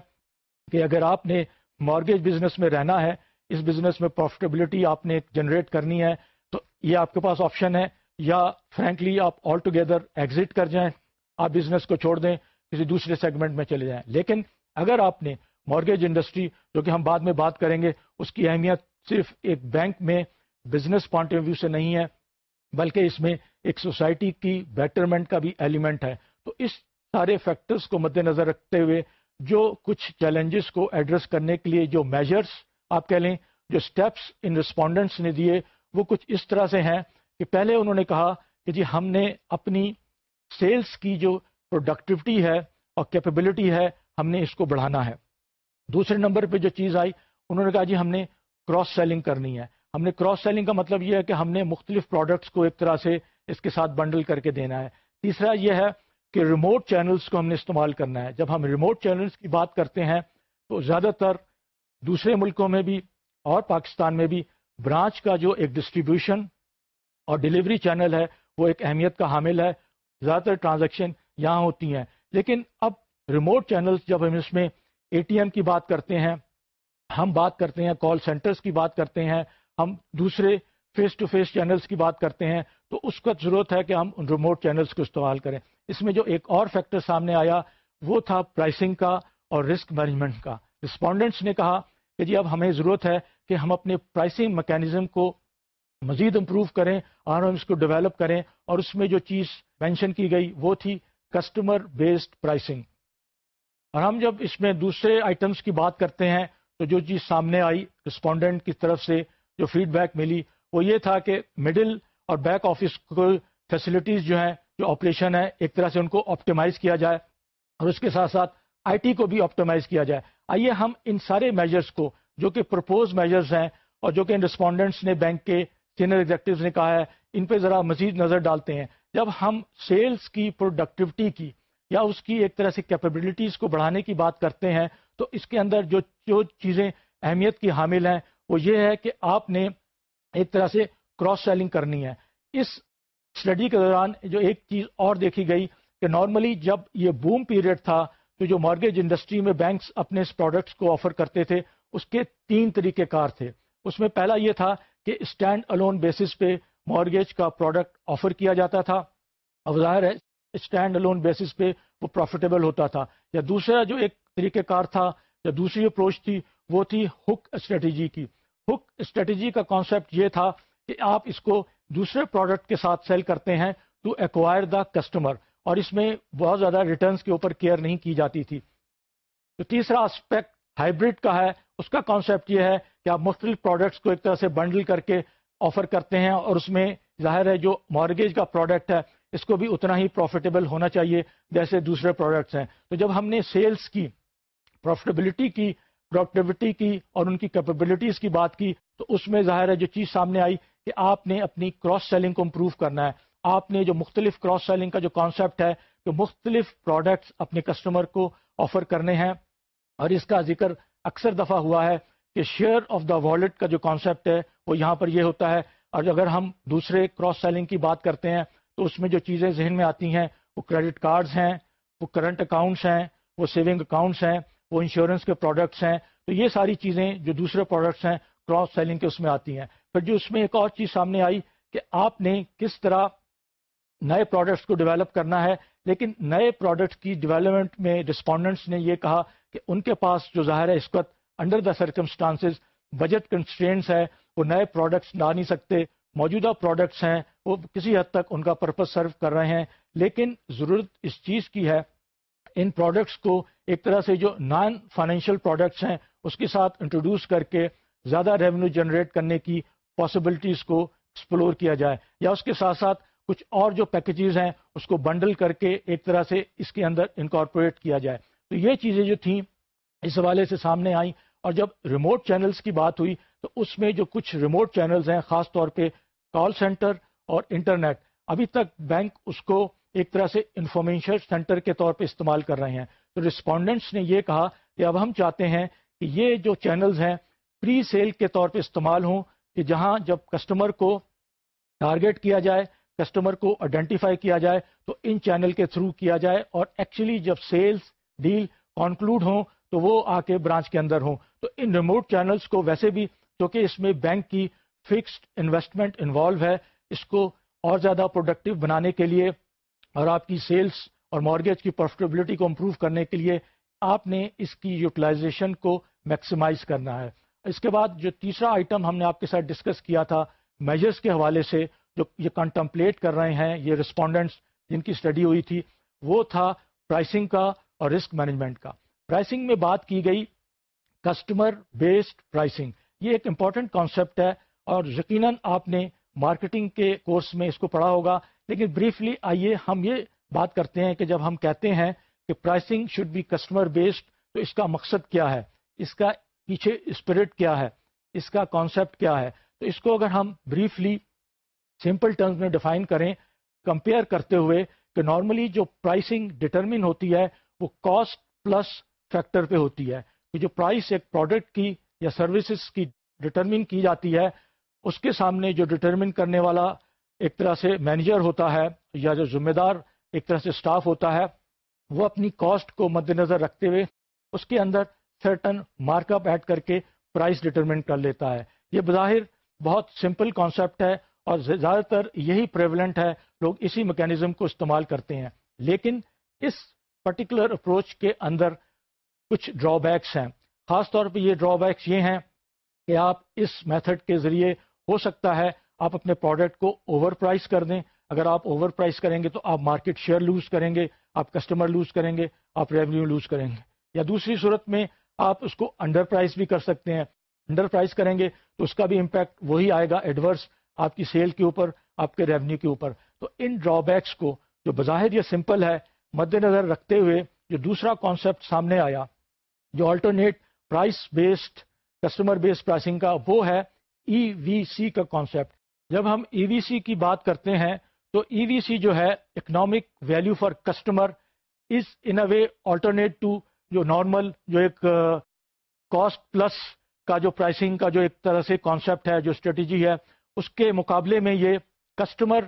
Speaker 1: کہ اگر آپ نے مارگیج بزنس میں رہنا ہے، اس بزنس میں پروفیٹیبلٹی آپ نے جنریٹ کرنی ہے تو یہ آپ کے پاس آپشن ہے، یا فرینکلی آپ آل ٹوگیدر ایگزٹ کر جائیں، آپ بزنس کو چھوڑ دیں، کسی دوسرے سیگمنٹ میں چلے جائیں۔ لیکن اگر آپ نے مارگیج انڈسٹری جو کہ ہم بعد میں بات کریں گے، اس کی اہمیت صرف ایک بینک میں بزنس پوائنٹ آف ویو سے نہیں ہے، بلکہ اس میں ایک سوسائٹی کی بیٹرمنٹ کا بھی ایلیمنٹ ہے۔ تو اس سارے فیکٹرز کو مد نظر رکھتے ہوئے، جو کچھ چیلنجز کو ایڈریس کرنے کے لیے جو میجرز آپ کہہ لیں، جو سٹیپس ان رسپونڈنٹس نے دیے وہ کچھ اس طرح سے ہیں کہ پہلے انہوں نے کہا کہ جی ہم نے اپنی سیلز کی جو پروڈکٹیوٹی ہے اور کیپیبلٹی ہے، ہم نے اس کو بڑھانا ہے۔ دوسرے نمبر پہ جو چیز آئی، انہوں نے کہا جی ہم نے کراس سیلنگ کرنی ہے۔ ہم نے کراس سیلنگ کا مطلب یہ ہے کہ ہم نے مختلف پروڈکٹس کو ایک طرح سے اس کے ساتھ بنڈل کر کے دینا ہے۔ تیسرا یہ ہے کہ ریموٹ چینلز کو ہم نے استعمال کرنا ہے۔ جب ہم ریموٹ چینلز کی بات کرتے ہیں، تو زیادہ تر دوسرے ملکوں میں بھی اور پاکستان میں بھی برانچ کا جو ایک ڈسٹریبیوشن اور ڈلیوری چینل ہے، وہ ایک اہمیت کا حامل ہے۔ زیادہ تر ٹرانزیکشن یہاں ہوتی ہیں۔ لیکن اب ریموٹ چینلز جب ہم اس میں اے ٹی ایم کی بات کرتے ہیں، ہم بات کرتے ہیں کال سینٹرز کی بات کرتے ہیں، ہم دوسرے فیس ٹو فیس چینلز کی بات کرتے ہیں، تو اس کا ضرورت ہے کہ ہم ریموٹ چینلز کو استعمال کریں۔ اس میں جو ایک اور فیکٹر سامنے آیا، وہ تھا پرائسنگ کا اور رسک مینجمنٹ کا۔ رسپونڈنٹس نے کہا کہ جی اب ہمیں ضرورت ہے کہ ہم اپنے پرائسنگ میکینزم کو مزید امپروو کریں اور ہم اس کو ڈیولپ کریں اور اس میں جو چیز مینشن کی گئی وہ تھی کسٹمر بیسڈ پرائسنگ اور ہم جب اس میں دوسرے آئٹمس کی بات کرتے ہیں تو جو چیز سامنے آئی رسپونڈنٹ کی طرف سے جو فیڈ بیک ملی وہ یہ تھا کہ مڈل اور بیک آفس کو فیسلٹیز جو ہیں، جو آپریشن ہے ایک طرح سے ان کو آپٹیمائز کیا جائے اور اس کے ساتھ ساتھ آئی ٹی کو بھی آپٹیمائز کیا جائے۔ آئیے ہم ان سارے میجرس کو، جو کہ پرپوز میجرز ہیں اور جو کہ ان رسپونڈنٹس نے بینک کے سینئر ایگزیکٹوز نے کہا ہے، ان پہ ذرا مزید نظر ڈالتے ہیں۔ جب ہم سیلز کی پروڈکٹیوٹی کی یا اس کی ایک طرح سے کیپیبلٹیز کو بڑھانے کی بات کرتے ہیں، تو اس کے اندر جو جو چیزیں اہمیت کی حامل ہیں، وہ یہ ہے کہ آپ نے ایک طرح سے کراس سیلنگ کرنی ہے۔ اس اسٹڈی کے دوران جو ایک چیز اور دیکھی گئی کہ نارملی جب یہ بوم پیریڈ تھا تو جو مارگیج انڈسٹری میں بینکس اپنے پروڈکٹس کو آفر کرتے تھے، اس کے تین طریقے کار تھے۔ اس میں پہلا یہ تھا کہ اسٹینڈ الون بیسس پہ مارگیج کا پروڈکٹ آفر کیا جاتا تھا۔ اب ظاہر ہے اسٹینڈ الون بیسس پہ وہ پروفیٹیبل ہوتا تھا۔ یا دوسرا جو ایک طریقہ کار تھا، یا دوسری اپروچ تھی، وہ تھی ہک اسٹریٹجی کی۔ ہک اسٹریٹجی کا کانسیپٹ یہ تھا کہ آپ اس کو دوسرے پروڈکٹ کے ساتھ سیل کرتے ہیں ٹو ایکوائر دا کسٹمر اور اس میں بہت زیادہ ریٹرنس کے اوپر کیئر نہیں کی جاتی تھی۔ تو تیسرا اسپیکٹ ہائیبریڈ کا ہے، اس کا کانسیپٹ یہ ہے کہ آپ مختلف پروڈکٹس کو ایک طرح سے بنڈل کر کے آفر کرتے ہیں اور اس میں ظاہر ہے جو مارگیج کا پروڈکٹ ہے، اس کو بھی اتنا ہی پروفیٹیبل ہونا چاہیے جیسے دوسرے پروڈکٹس ہیں۔ تو جب ہم نے سیلس کی پروفیٹیبلٹی کی پروڈکٹیوٹی کی اور ان کی کیپیبلٹیز کی بات کی، تو اس میں ظاہر ہے جو چیز سامنے آئی کہ آپ نے اپنی کراس سیلنگ کو امپروو کرنا ہے۔ آپ نے جو مختلف کراس سیلنگ کا جو کانسیپٹ ہے کہ مختلف پروڈکٹس اپنے کسٹمر کو آفر کرنے ہیں اور اس کا ذکر اکثر دفعہ ہوا ہے کہ شیئر آف دا والٹ کا جو کانسیپٹ ہے وہ یہاں پر یہ ہوتا ہے اور اگر ہم دوسرے کراس سیلنگ کی بات کرتے ہیں تو اس میں جو چیزیں ذہن میں آتی ہیں وہ کریڈٹ کارڈز ہیں، وہ کرنٹ اکاؤنٹس ہیں، وہ سیونگ اکاؤنٹس ہیں، وہ انشورنس کے پروڈکٹس ہیں۔ تو یہ ساری چیزیں جو دوسرے پروڈکٹس ہیں کراس سیلنگ کے اس میں آتی ہیں۔ پھر جو اس میں ایک اور چیز سامنے آئی کہ آپ نے کس طرح نئے پروڈکٹس کو ڈیولپ کرنا ہے، لیکن نئے پروڈکٹس کی ڈیولپمنٹ میں رسپونڈنٹس نے یہ کہا کہ ان کے پاس جو ظاہر ہے، اس وقت under the circumstances budget constraints ہے وہ نئے پروڈکٹس لا نہیں سکتے، موجودہ پروڈکٹس ہیں، وہ کسی حد تک ان کا پرپز سرو کر رہے ہیں۔ لیکن ضرورت اس چیز کی ہے، ان پروڈکٹس کو ایک طرح سے جو نان فائنینشیل پروڈکٹس ہیں، اس کے ساتھ انٹروڈیوس کر کے زیادہ ریونیو جنریٹ کرنے کی پاسبلٹیز کو ایکسپلور کیا جائے۔ یا اس کے ساتھ ساتھ کچھ اور جو پیکیجز ہیں، اس کو بنڈل کر کے ایک طرح سے اس کے اندر انکارپوریٹ کیا جائے۔ تو یہ چیزیں جو تھیں، اس حوالے سے سامنے آئیں۔ اور جب ریموٹ چینلز کی بات ہوئی، تو اس میں جو کچھ ریموٹ چینلز ہیں، خاص طور پہ کال سینٹر اور انٹرنیٹ ابھی تک بینک اس کو ایک طرح سے انفارمیشن سینٹر کے طور پہ استعمال کر رہے ہیں۔ تو رسپونڈنٹس نے یہ کہا کہ اب ہم چاہتے ہیں کہ یہ جو چینلز ہیں پری سیل کے طور پہ استعمال ہوں، کہ جہاں جب کسٹمر کو ٹارگیٹ کیا جائے کسٹمر کو آئیڈینٹیفائی کیا جائے تو ان چینل کے تھرو کیا جائے اور ایکچولی جب سیلز ڈیل کنکلوڈ ہوں تو وہ آ کے برانچ کے اندر ہوں۔ تو ان ریموٹ چینلز کو ویسے بھی کیونکہ اس میں بینک کی فکسڈ انویسٹمنٹ انوالو ہے، اس کو اور زیادہ پروڈکٹیو بنانے کے لیے اور آپ کی سیلز اور مارگیج کی پروفیٹیبلٹی کو امپروو کرنے کے لیے آپ نے اس کی یوٹیلائزیشن کو میکسیمائز کرنا ہے۔ اس کے بعد جو تیسرا آئٹم ہم نے آپ کے ساتھ ڈسکس کیا تھا میجرس کے حوالے سے جو یہ کنٹمپلیٹ کر رہے ہیں، یہ رسپونڈنٹس جن کی اسٹڈی ہوئی تھی، وہ تھا پرائسنگ کا اور رسک مینجمنٹ کا۔ پرائسنگ میں بات کی گئی کسٹمر بیسڈ پرائسنگ یہ ایک امپورٹنٹ کانسیپٹ ہے اور یقیناً آپ نے مارکیٹنگ کے کورس میں اس کو پڑھا ہوگا۔ لیکن بریفلی آئیے، ہم یہ بات کرتے ہیں کہ جب ہم کہتے ہیں کہ pricing should be customer based تو اس کا مقصد کیا ہے؟ اس کا پیچھے اسپرٹ کیا ہے؟ اس کا کانسیپٹ کیا ہے؟ تو اس کو اگر ہم بریفلی سمپل ٹرمز میں ڈیفائن کریں کمپیئر کرتے ہوئے کہ نارملی جو پرائسنگ ڈٹرمن ہوتی ہے، وہ کاسٹ پلس فیکٹر پہ ہوتی ہے. کہ جو پرائس ایک پروڈکٹ کی یا سروسز کی ڈٹرمن کی جاتی ہے، اس کے سامنے جو ڈٹرمن کرنے والا ایک طرح سے مینیجر ہوتا ہے یا جو ذمہ دار ایک طرح سے سٹاف ہوتا ہے، وہ اپنی کاسٹ کو مد نظر رکھتے ہوئے اس کے اندر سرٹن مارک اپ ایڈ کر کے پرائز ڈٹرمنٹ کر لیتا ہے. یہ بظاہر بہت سمپل کانسیپٹ ہے اور زیادہ تر یہی پریولنٹ ہے، لوگ اسی میکینزم کو استعمال کرتے ہیں۔ لیکن اس پرٹیکولر اپروچ کے اندر کچھ ڈرا بیکس ہیں۔ خاص طور پہ یہ ڈرا بیکس یہ ہیں کہ آپ اس میتھڈ کے ذریعے ہو سکتا ہے آپ اپنے پروڈکٹ کو اوور پرائز کر دیں۔ اگر آپ اوور پرائز کریں گے تو آپ مارکیٹ شیئر لوز کریں گے، آپ کسٹمر لوز کریں گے، آپ ریونیو لوز کریں گے۔ یا دوسری صورت میں آپ اس کو انڈر پرائز بھی کر سکتے ہیں۔ انڈر پرائز کریں گے تو اس کا بھی امپیکٹ وہی آئے گا ایڈورس آپ کی سیل کے اوپر، آپ کے ریونیو کے اوپر۔ تو ان ڈرا بیکس کو جو بظاہر یہ سمپل ہے مد نظر رکھتے ہوئے جو دوسرا کانسیپٹ سامنے آیا، جو alternate price based customer based pricing کا، وہ ہے ای وی سی کا کانسیپٹ جب ہم ای وی سی کی بات کرتے ہیں، تو ای وی سی جو ہے economic value for customer is in a way alternate to جو نارمل جو ایک کاسٹ پلس کا جو پرائسنگ کا جو ایک طرح سے کانسیپٹ ہے، جو اسٹریٹجی ہے اس کے مقابلے میں یہ کسٹمر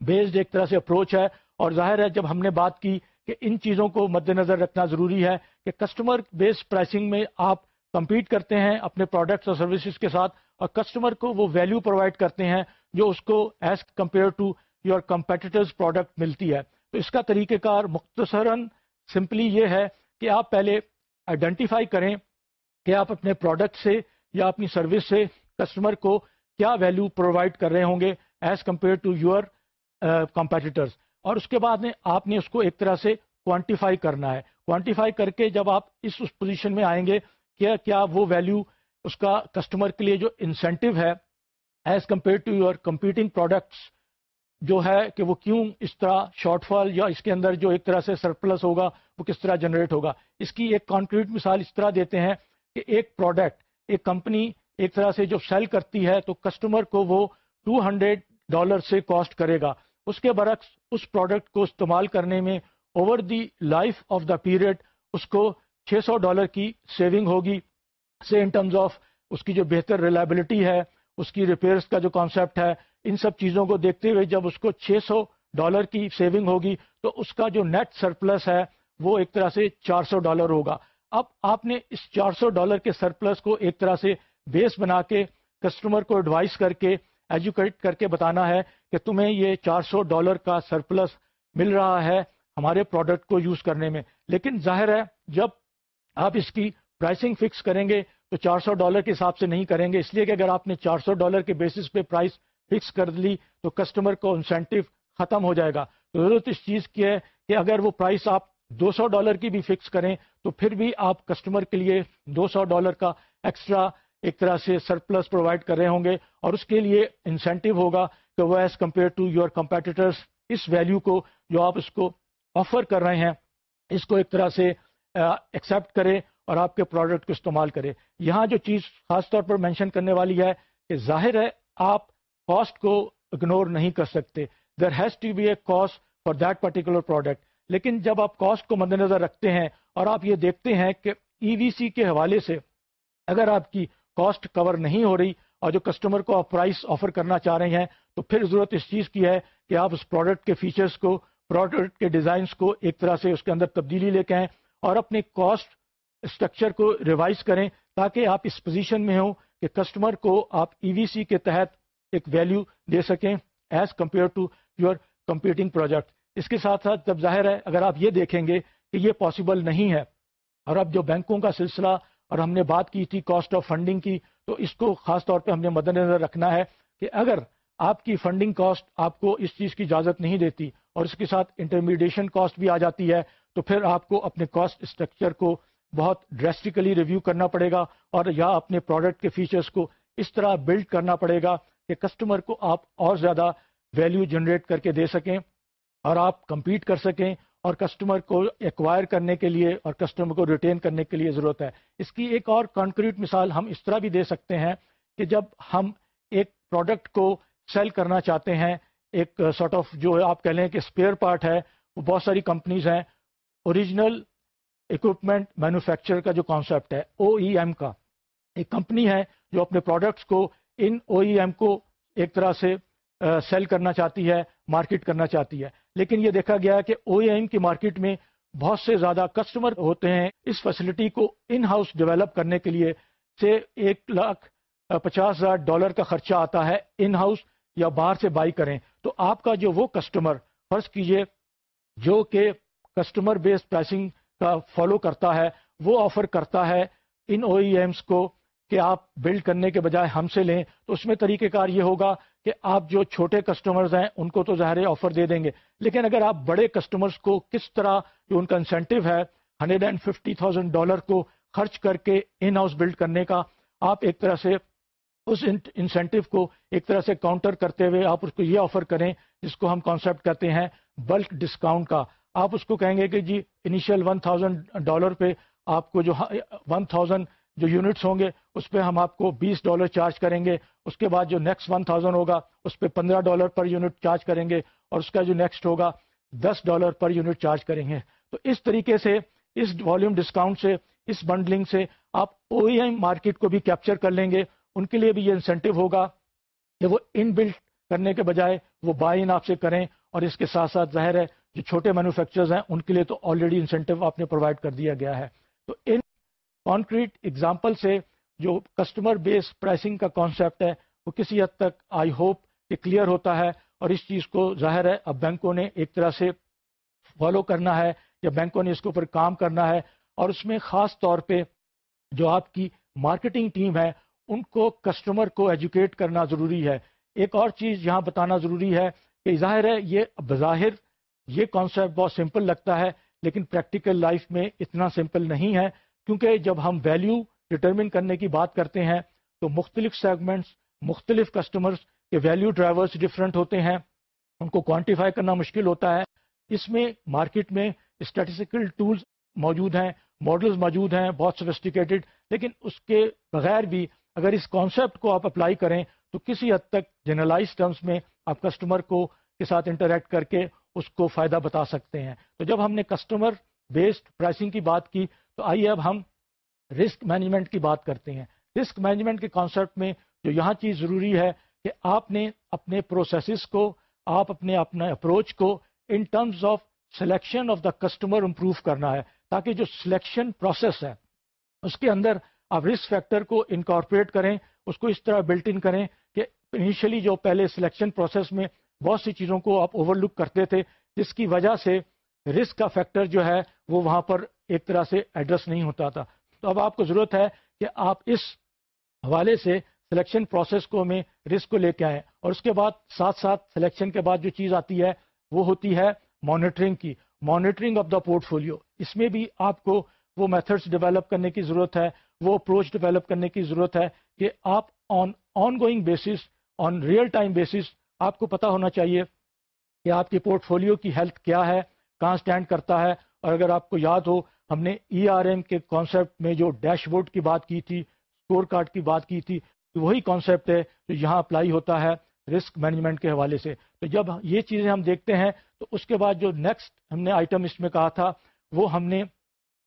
Speaker 1: بیسڈ ایک طرح سے اپروچ ہے اور ظاہر ہے جب ہم نے بات کی کہ ان چیزوں کو مد نظر رکھنا ضروری ہے کہ کسٹمر بیسڈ پرائسنگ میں آپ کمپیٹ کرتے ہیں اپنے پروڈکٹس اور سروسز کے ساتھ اور کسٹمر کو وہ ویلیو پرووائڈ کرتے ہیں جو اس کو as compare to your competitors product ملتی ہے۔ تو اس کا طریقہ کار مختصراً سمپلی یہ ہے کہ آپ پہلے آئیڈینٹیفائی کریں کہ آپ اپنے پروڈکٹ سے یا اپنی سروس سے کسٹمر کو کیا ویلیو پرووائڈ کر رہے ہوں گے as compare to your competitors اور اس کے بعد میں آپ نے اس کو ایک طرح سے کوانٹیفائی کرنا ہے۔ کوانٹیفائی کر کے جب آپ اس اس پوزیشن میں آئیں گے کہ کیا وہ ویلیو اس کا کسٹمر کے لیے جو انسینٹو ہے as compare to your competing products جو ہے کہ وہ کیوں اس طرح شارٹ فال یا اس کے اندر جو ایک طرح سے سرپلس ہوگا وہ کس طرح جنریٹ ہوگا؟ اس کی ایک کانکریٹ مثال اس طرح دیتے ہیں کہ ایک پروڈکٹ ایک کمپنی ایک طرح سے جو سیل کرتی ہے تو کسٹمر کو وہ ٹو ہنڈریڈ ڈالر سے کاسٹ کرے گا۔ اس کے برعکس اس پروڈکٹ کو استعمال کرنے میں over the life of the period اس کو چھ سو ڈالر کی سیونگ ہوگی۔ سے ان ٹرمز آف اس کی جو بہتر ریلائبلٹی ہے، اس کی ریپیئرس کا جو کانسیپٹ ہے، ان سب چیزوں کو دیکھتے ہوئے جب اس کو چھ سو ڈالر کی سیونگ ہوگی تو اس کا جو نیٹ سرپلس ہے وہ ایک طرح سے چار سو ڈالر ہوگا۔ اب آپ نے اس چار سو ڈالر کے سرپلس کو ایک طرح سے بیس بنا کے کسٹمر کو ایڈوائز کر کے ایجوکیٹ کر کے بتانا ہے کہ تمہیں یہ چار سو ڈالر کا سرپلس مل رہا ہے ہمارے پروڈکٹ کو یوز کرنے میں۔ لیکن ظاہر ہے، جب آپ اس کی پرائسنگ فکس کریں گے تو چار سو ڈالر کے حساب سے نہیں کریں گے۔ اس لیے کہ اگر آپ نے چار سو ڈالر کے بیسس پہ پرائس فکس کر لی تو کسٹمر کو انسینٹو ختم ہو جائے گا۔ تو ضرورت اس چیز کی ہے کہ اگر وہ پرائس آپ دو سو ڈالر کی بھی فکس کریں تو پھر بھی آپ کسٹمر کے لیے دو سو ڈالر کا ایکسٹرا ایک طرح سے سرپلس پرووائڈ کر رہے ہوں گے اور اس کے لیے انسینٹو ہوگا کہ وہ as compare to your competitors us value کو جو آپ اس کو آفر کر رہے ہیں، اس کو ایک طرح سے ایکسیپٹ کرے اور آپ کے پروڈکٹ کو استعمال کرے۔ یہاں جو چیز خاص طور پر مینشن کرنے والی ہے کہ ظاہر ہے آپ کاسٹ کو اگنور نہیں کر سکتے۔ There has to be a cost for that particular product لیکن جب آپ کاسٹ کو مد نظر رکھتے ہیں اور آپ یہ دیکھتے ہیں کہ ای وی سی کے حوالے سے اگر آپ کی کاسٹ کور نہیں ہو رہی اور جو کسٹمر کو آپ پرائس آفر کرنا چاہ رہے ہیں، تو پھر ضرورت اس چیز کی ہے کہ آپ اس پروڈکٹ کے فیچرز کو پروڈکٹ کے ڈیزائنس کو ایک طرح سے اس کے اندر تبدیلی لے کے آئیں اور اپنے کاسٹ اسٹرکچر کو ریوائز کریں تاکہ آپ اس پوزیشن میں ہوں کہ کسٹمر کو آپ ای وی سی کے تحت ایک ویلیو دے سکیں as compare to your computing project اس کے ساتھ ساتھ جب ظاہر ہے، اگر آپ یہ دیکھیں گے کہ یہ پاسبل نہیں ہے اور اب جو بینکوں کا سلسلہ اور ہم نے بات کی تھی کاسٹ آف فنڈنگ کی، تو اس کو خاص طور پہ ہم نے مد نظر رکھنا ہے کہ اگر آپ کی فنڈنگ کاسٹ آپ کو اس چیز کی اجازت نہیں دیتی اور اس کے ساتھ انٹرمیڈیشن کاسٹ بھی آ جاتی ہے، تو پھر آپ کو اپنے کاسٹ اسٹرکچر کو بہت ڈریسٹیکلی ریویو کرنا پڑے گا اور یا اپنے پروڈکٹ کے فیچرز کو اس طرح بلڈ کرنا پڑے گا کہ کسٹمر کو آپ اور زیادہ ویلیو جنریٹ کر کے دے سکیں اور آپ کمپیٹ کر سکیں اور کسٹمر کو ایکوائر کرنے کے لیے اور کسٹمر کو ریٹین کرنے کے لیے ضرورت ہے۔ اس کی ایک اور کانکریٹ مثال ہم اس طرح بھی دے سکتے ہیں کہ جب ہم ایک پروڈکٹ کو سیل کرنا چاہتے ہیں، ایک سارٹ آف جو آپ کہہ لیں کہ اسپیئر پارٹ ہے، وہ بہت ساری کمپنیز ہیں۔ اوریجنل اکوپمنٹ مینوفیکچر کا جو کانسیپٹ ہے او ای ایم کا۔ ایک کمپنی ہے جو اپنے پروڈکٹس کو ان او ای ایم کو ایک طرح سے سیل کرنا چاہتی ہے مارکیٹ کرنا چاہتی ہے۔ لیکن یہ دیکھا گیا ہے کہ او ایم کی مارکیٹ میں بہت سے زیادہ کسٹمر ہوتے ہیں اس فیسلٹی کو ان ہاؤس ڈیولپ کرنے کے لیے سے ایک لاکھ پچاس ہزار ڈالر کا خرچہ آتا ہے ان ہاؤس یا باہر سے بائی کریں تو آپ کا جو وہ کسٹمر فرض کیجیے جو کہ کسٹمر بیس پرائسنگ کا فالو کرتا ہے وہ آفر کرتا ہے ان او ایمس کو کہ آپ بلڈ کرنے کے بجائے ہم سے لیں، تو اس میں طریقہ کار یہ ہوگا کہ آپ جو چھوٹے کسٹمرز ہیں، ان کو تو ظاہر آفر دے دیں گے۔ لیکن اگر آپ بڑے کسٹمرز کو کس طرح جو ان کا انسینٹو ہے hundred and fifty thousand dollar کو خرچ کر کے ان ہاؤس بلڈ کرنے کا، آپ ایک طرح سے اس انسینٹو کو ایک طرح سے کاؤنٹر کرتے ہوئے آپ اس کو یہ آفر کریں جس کو ہم کانسیپٹ کہتے ہیں بلک ڈسکاؤنٹ کا۔ آپ اس کو کہیں گے کہ جی انیشیل ون تھاؤزینڈ ڈالر پہ آپ کو جو ون تھاؤزینڈ جو یونٹس ہوں گے، اس پہ ہم آپ کو بیس ڈالر چارج کریں گے، اس کے بعد جو نیکسٹ ون تھاؤزینڈ ہوگا، اس پہ پندرہ ڈالر پر یونٹ چارج کریں گے، اور اس کا جو نیکسٹ ہوگا، دس ڈالر پر یونٹ چارج کریں گے۔ تو اس طریقے سے، اس والیوم ڈسکاؤنٹ سے، اس بنڈلنگ سے آپ او ای ایم مارکیٹ کو بھی کیپچر کر لیں گے۔ ان کے لیے بھی یہ انسینٹو ہوگا کہ وہ ان بلڈ کرنے کے بجائے وہ بائی ان آپ سے کریں، اور اس کے ساتھ ساتھ ظاہر ہے، جو چھوٹے مینوفیکچرز ہیں، ان کے لیے تو آلریڈی انسینٹو آپ نے پرووائڈ کر دیا گیا ہے۔ تو ان کانکریٹ ایگزامپل سے جو کسٹمر بیس پرائسنگ کا کانسیپٹ ہے، وہ کسی حد تک آئی ہوپ کہ کلیئر ہوتا ہے اور اس چیز کو ظاہر ہے اب بینکوں نے ایک طرح سے فالو کرنا ہے یا بینکوں نے اس کے اوپر کام کرنا ہے اور اس میں خاص طور پہ جو آپ کی مارکیٹنگ ٹیم ہے، ان کو کسٹمر کو ایجوکیٹ کرنا ضروری ہے۔ ایک اور چیز یہاں بتانا ضروری ہے کہ ظاہر ہے یہ بظاہر یہ کانسیپٹ بہت سمپل لگتا ہے، لیکن پریکٹیکل لائف میں اتنا سمپل نہیں ہے۔ کیونکہ جب ہم ویلیو ڈٹرمن کرنے کی بات کرتے ہیں تو مختلف سیگمنٹس مختلف کسٹمرز کے ویلیو ڈرائیورس ڈفرینٹ ہوتے ہیں۔ ان کو کوانٹیفائی کرنا مشکل ہوتا ہے۔ اس میں مارکیٹ میں اسٹیٹسٹیکل ٹولز موجود ہیں ماڈلز موجود ہیں، بہت سوفسٹیکیٹڈ لیکن اس کے بغیر بھی اگر اس کانسیپٹ کو آپ اپلائی کریں تو کسی حد تک جنرلائز ٹرمز میں آپ کسٹمر کو کے ساتھ انٹریکٹ کر کے اس کو فائدہ بتا سکتے ہیں۔ تو جب ہم نے کسٹمر بیسڈ پرائسنگ کی بات کی تو آئیے اب ہم رسک مینجمنٹ کی بات کرتے ہیں۔ رسک مینجمنٹ کے کانسیپٹ میں جو یہاں چیز ضروری ہے کہ آپ نے اپنے پروسیسز کو، آپ اپنے اپنے اپروچ کو in terms of selection of the customer improve کرنا ہے تاکہ جو سلیکشن پروسیس ہے، اس کے اندر آپ رسک فیکٹر کو انکارپوریٹ کریں، اس کو اس طرح بلٹ ان کریں کہ انیشلی جو پہلے سلیکشن پروسیس میں بہت سی چیزوں کو آپ اوور لک کرتے تھے، جس کی وجہ سے رسک کا فیکٹر جو ہے وہ وہاں پر ایک طرح سے ایڈریس نہیں ہوتا تھا۔ تو اب آپ کو ضرورت ہے کہ آپ اس حوالے سے سلیکشن پروسیس کو میں رسک کو لے کے آئیں۔ اور اس کے بعد ساتھ ساتھ سلیکشن کے بعد جو چیز آتی ہے وہ ہوتی ہے مانیٹرنگ کی۔ Monitoring of the portfolio اس میں بھی آپ کو وہ میتھڈس ڈیولپ کرنے کی ضرورت ہے، وہ اپروچ ڈیولپ کرنے کی ضرورت ہے کہ آپ on ongoing basis on real time basis آپ کو پتا ہونا چاہیے کہ آپ کی پورٹ فولیو کی ہیلتھ کیا ہے۔ کہاں اسٹینڈ کرتا ہے؟ اور اگر آپ کو یاد ہو، ہم نے ای آر ایم کے کانسیپٹ میں جو ڈیش بورڈ کی بات کی تھی اسکور کارڈ کی بات کی تھی وہی کانسیپٹ ہے جو یہاں اپلائی ہوتا ہے رسک مینجمنٹ کے حوالے سے۔ تو جب یہ چیزیں ہم دیکھتے ہیں، تو اس کے بعد جو نیکسٹ ہم نے آئٹم اس میں کہا تھا، وہ ہم نے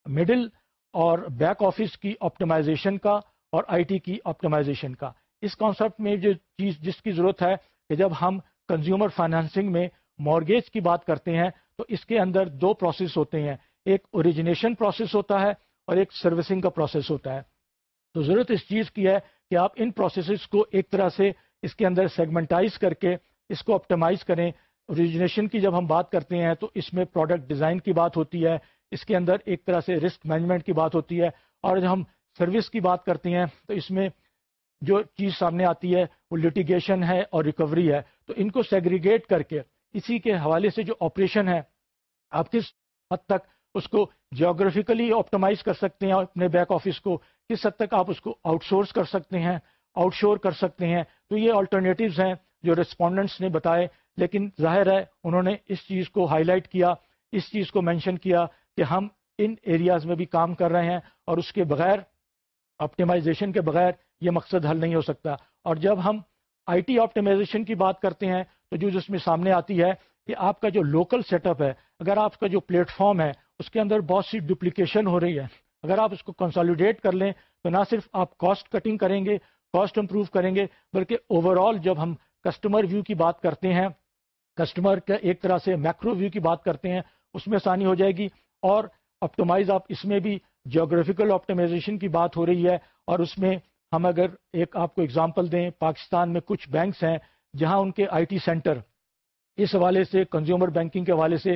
Speaker 1: مڈل اور بیک آفس کی آپٹمائزیشن کا اور آئی ٹی کی آپٹمائزیشن کا۔ اس کانسیپٹ میں جو چیز، جس کی ضرورت ہے کہ جب ہم کنزیومر فائنانسنگ میں مارگیج کی بات کرتے ہیں تو اس کے اندر دو پروسیس ہوتے ہیں۔ ایک اوریجنیشن پروسیس ہوتا ہے اور ایک سروسنگ کا پروسیس ہوتا ہے۔ تو ضرورت اس چیز کی ہے کہ آپ ان پروسیسز کو ایک طرح سے اس کے اندر سیگمنٹائز کر کے اس کو آپٹمائز کریں۔ اوریجنیشن کی جب ہم بات کرتے ہیں تو اس میں پروڈکٹ ڈیزائن کی بات ہوتی ہے۔ اس کے اندر ایک طرح سے رسک مینجمنٹ کی بات ہوتی ہے۔ اور جب ہم سروس کی بات کرتے ہیں تو اس میں جو چیز سامنے آتی ہے وہ لٹیگیشن ہے اور ریکوری ہے۔ تو ان کو سیگریگیٹ کر کے اسی کے حوالے سے جو آپریشن ہے، آپ کس حد تک اس کو جیوگرافیکلی آپٹمائز کر سکتے ہیں اپنے بیک آفس کو، کس حد تک آپ اس کو آؤٹ سورس کر سکتے ہیں آؤٹ شور کر سکتے ہیں؟ تو یہ آلٹرنیٹیوز ہیں جو ریسپونڈنٹس نے بتائے، لیکن ظاہر ہے انہوں نے اس چیز کو ہائی لائٹ کیا، اس چیز کو مینشن کیا کہ ہم ان ایریاز میں بھی کام کر رہے ہیں اور اس کے بغیر آپٹیمائزیشن کے بغیر یہ مقصد حل نہیں ہو سکتا۔ اور جب ہم آئی ٹی آپٹیمائزیشن کی بات کرتے ہیں تو جو جس میں سامنے آتی ہے کہ آپ کا جو لوکل سیٹ اپ ہے، اگر آپ کا جو پلیٹ فارم ہے، اس کے اندر بہت سی ڈپلیکیشن ہو رہی ہے۔ اگر آپ اس کو کنسالیڈیٹ کر لیں تو نہ صرف آپ کاسٹ کٹنگ کریں گے کاسٹ امپروو کریں گے، بلکہ اوور آل جب ہم کسٹمر ویو کی بات کرتے ہیں کسٹمر کا ایک طرح سے میکرو ویو کی بات کرتے ہیں، اس میں آسانی ہو جائے گی۔ اور آپٹومائز آپ اس میں بھی جیوگرافیکل آپٹیمائزیشن کی بات ہو رہی ہے اور اس میں ہم اگر ایک آپ کو اگزامپل دیں، پاکستان میں کچھ بینکس ہیں جہاں ان کے آئی ٹی سینٹر اس حوالے سے کنزیومر بینکنگ کے حوالے سے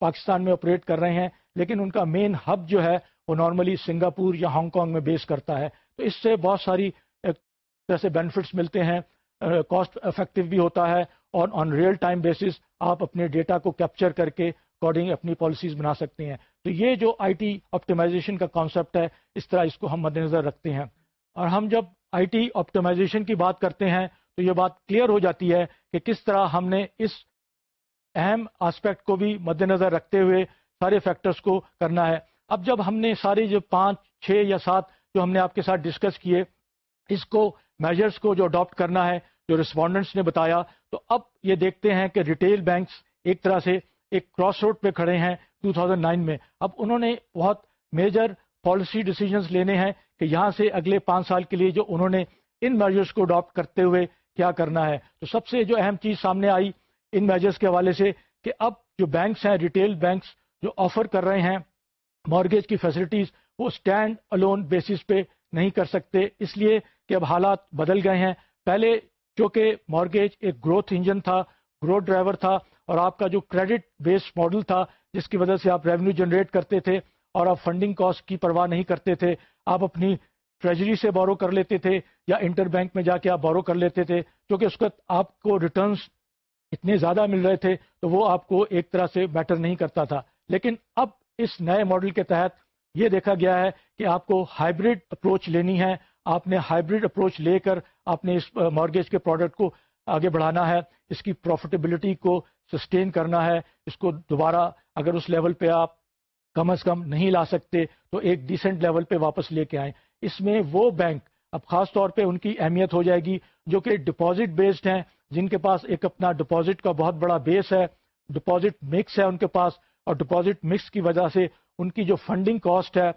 Speaker 1: پاکستان میں آپریٹ کر رہے ہیں، لیکن ان کا مین ہب جو ہے وہ نارملی سنگاپور یا ہانگ کانگ میں بیس کرتا ہے۔ تو اس سے بہت ساری طرح بینیفٹس ملتے ہیں۔ کاسٹ افیکٹو بھی ہوتا ہے اور آن ریئل ٹائم بیسس آپ اپنے ڈیٹا کو کیپچر کر کے اکارڈنگ اپنی پالیسیز بنا سکتے ہیں۔ تو یہ جو آئی ٹی آپٹیمائزیشن کا کانسیپٹ ہے، اس طرح اس کو ہم مد نظر رکھتے ہیں۔ اور ہم جب آئی ٹی آپٹیمائزیشن کی بات کرتے ہیں تو یہ بات کلیئر ہو جاتی ہے کہ کس طرح ہم نے اس اہم آسپیکٹ کو بھی مد نظر رکھتے ہوئے سارے فیکٹرز کو کرنا ہے۔ اب جب ہم نے سارے جو پانچ، چھ یا سات جو ہم نے آپ کے ساتھ ڈسکس کیے، اس کو میجرس کو جو اڈاپٹ کرنا ہے، جو رسپونڈنٹس نے بتایا، تو اب یہ دیکھتے ہیں کہ ریٹیل بینکس ایک طرح سے ایک کراس روڈ پہ کھڑے ہیں۔ 2009 میں اب انہوں نے بہت میجر پالیسی ڈیسیجنز لینے ہیں۔ کہ یہاں سے اگلے پانچ سال کے لیے جو انہوں نے ان میجرس کو اڈاپٹ کرتے ہوئے کیا کرنا ہے، تو سب سے جو اہم چیز سامنے آئی ان میجرز کے حوالے سے کہ اب جو بینکس ہیں ریٹیل بینکس جو آفر کر رہے ہیں مارگیج کی فیسلٹیز وہ اسٹینڈ الون بیسس پہ نہیں کر سکتے۔ اس لیے کہ اب حالات بدل گئے ہیں۔ پہلے چونکہ مارگیج ایک گروتھ انجن تھا گروتھ ڈرائیور تھا اور آپ کا جو کریڈٹ بیس ماڈل تھا، جس کی وجہ سے آپ ریونیو جنریٹ کرتے تھے اور آپ فنڈنگ کاسٹ کی پرواہ نہیں کرتے تھے۔ آپ اپنی ٹریجری سے بورو کر لیتے تھے یا انٹر بینک میں جا کے آپ بورو کر لیتے تھے کیونکہ اس وقت آپ کو ریٹرنز اتنے زیادہ مل رہے تھے تو وہ آپ کو ایک طرح سے میٹر نہیں کرتا تھا۔ لیکن اب اس نئے ماڈل کے تحت یہ دیکھا گیا ہے کہ آپ کو ہائیبریڈ اپروچ لینی ہے۔ آپ نے ہائیبریڈ اپروچ لے کر آپ نے اس مارگیج کے پروڈکٹ کو آگے بڑھانا ہے، اس کی پروفیٹیبلٹی کو سسٹین کرنا ہے، اس کو دوبارہ اگر اس لیول پہ آپ کم از کم نہیں لا سکتے، تو ایک ڈیسنٹ لیول پہ واپس لے کے آئیں۔ اس میں وہ بینک، اب خاص طور پہ ان کی اہمیت ہو جائے گی، جو کہ ڈپازٹ بیسڈ ہیں، جن کے پاس ایک اپنا ڈپازٹ کا بہت بڑا بیس ہے ڈپازٹ مکس ہے ان کے پاس، اور ڈپازٹ مکس کی وجہ سے ان کی جو فنڈنگ کاسٹ ہے،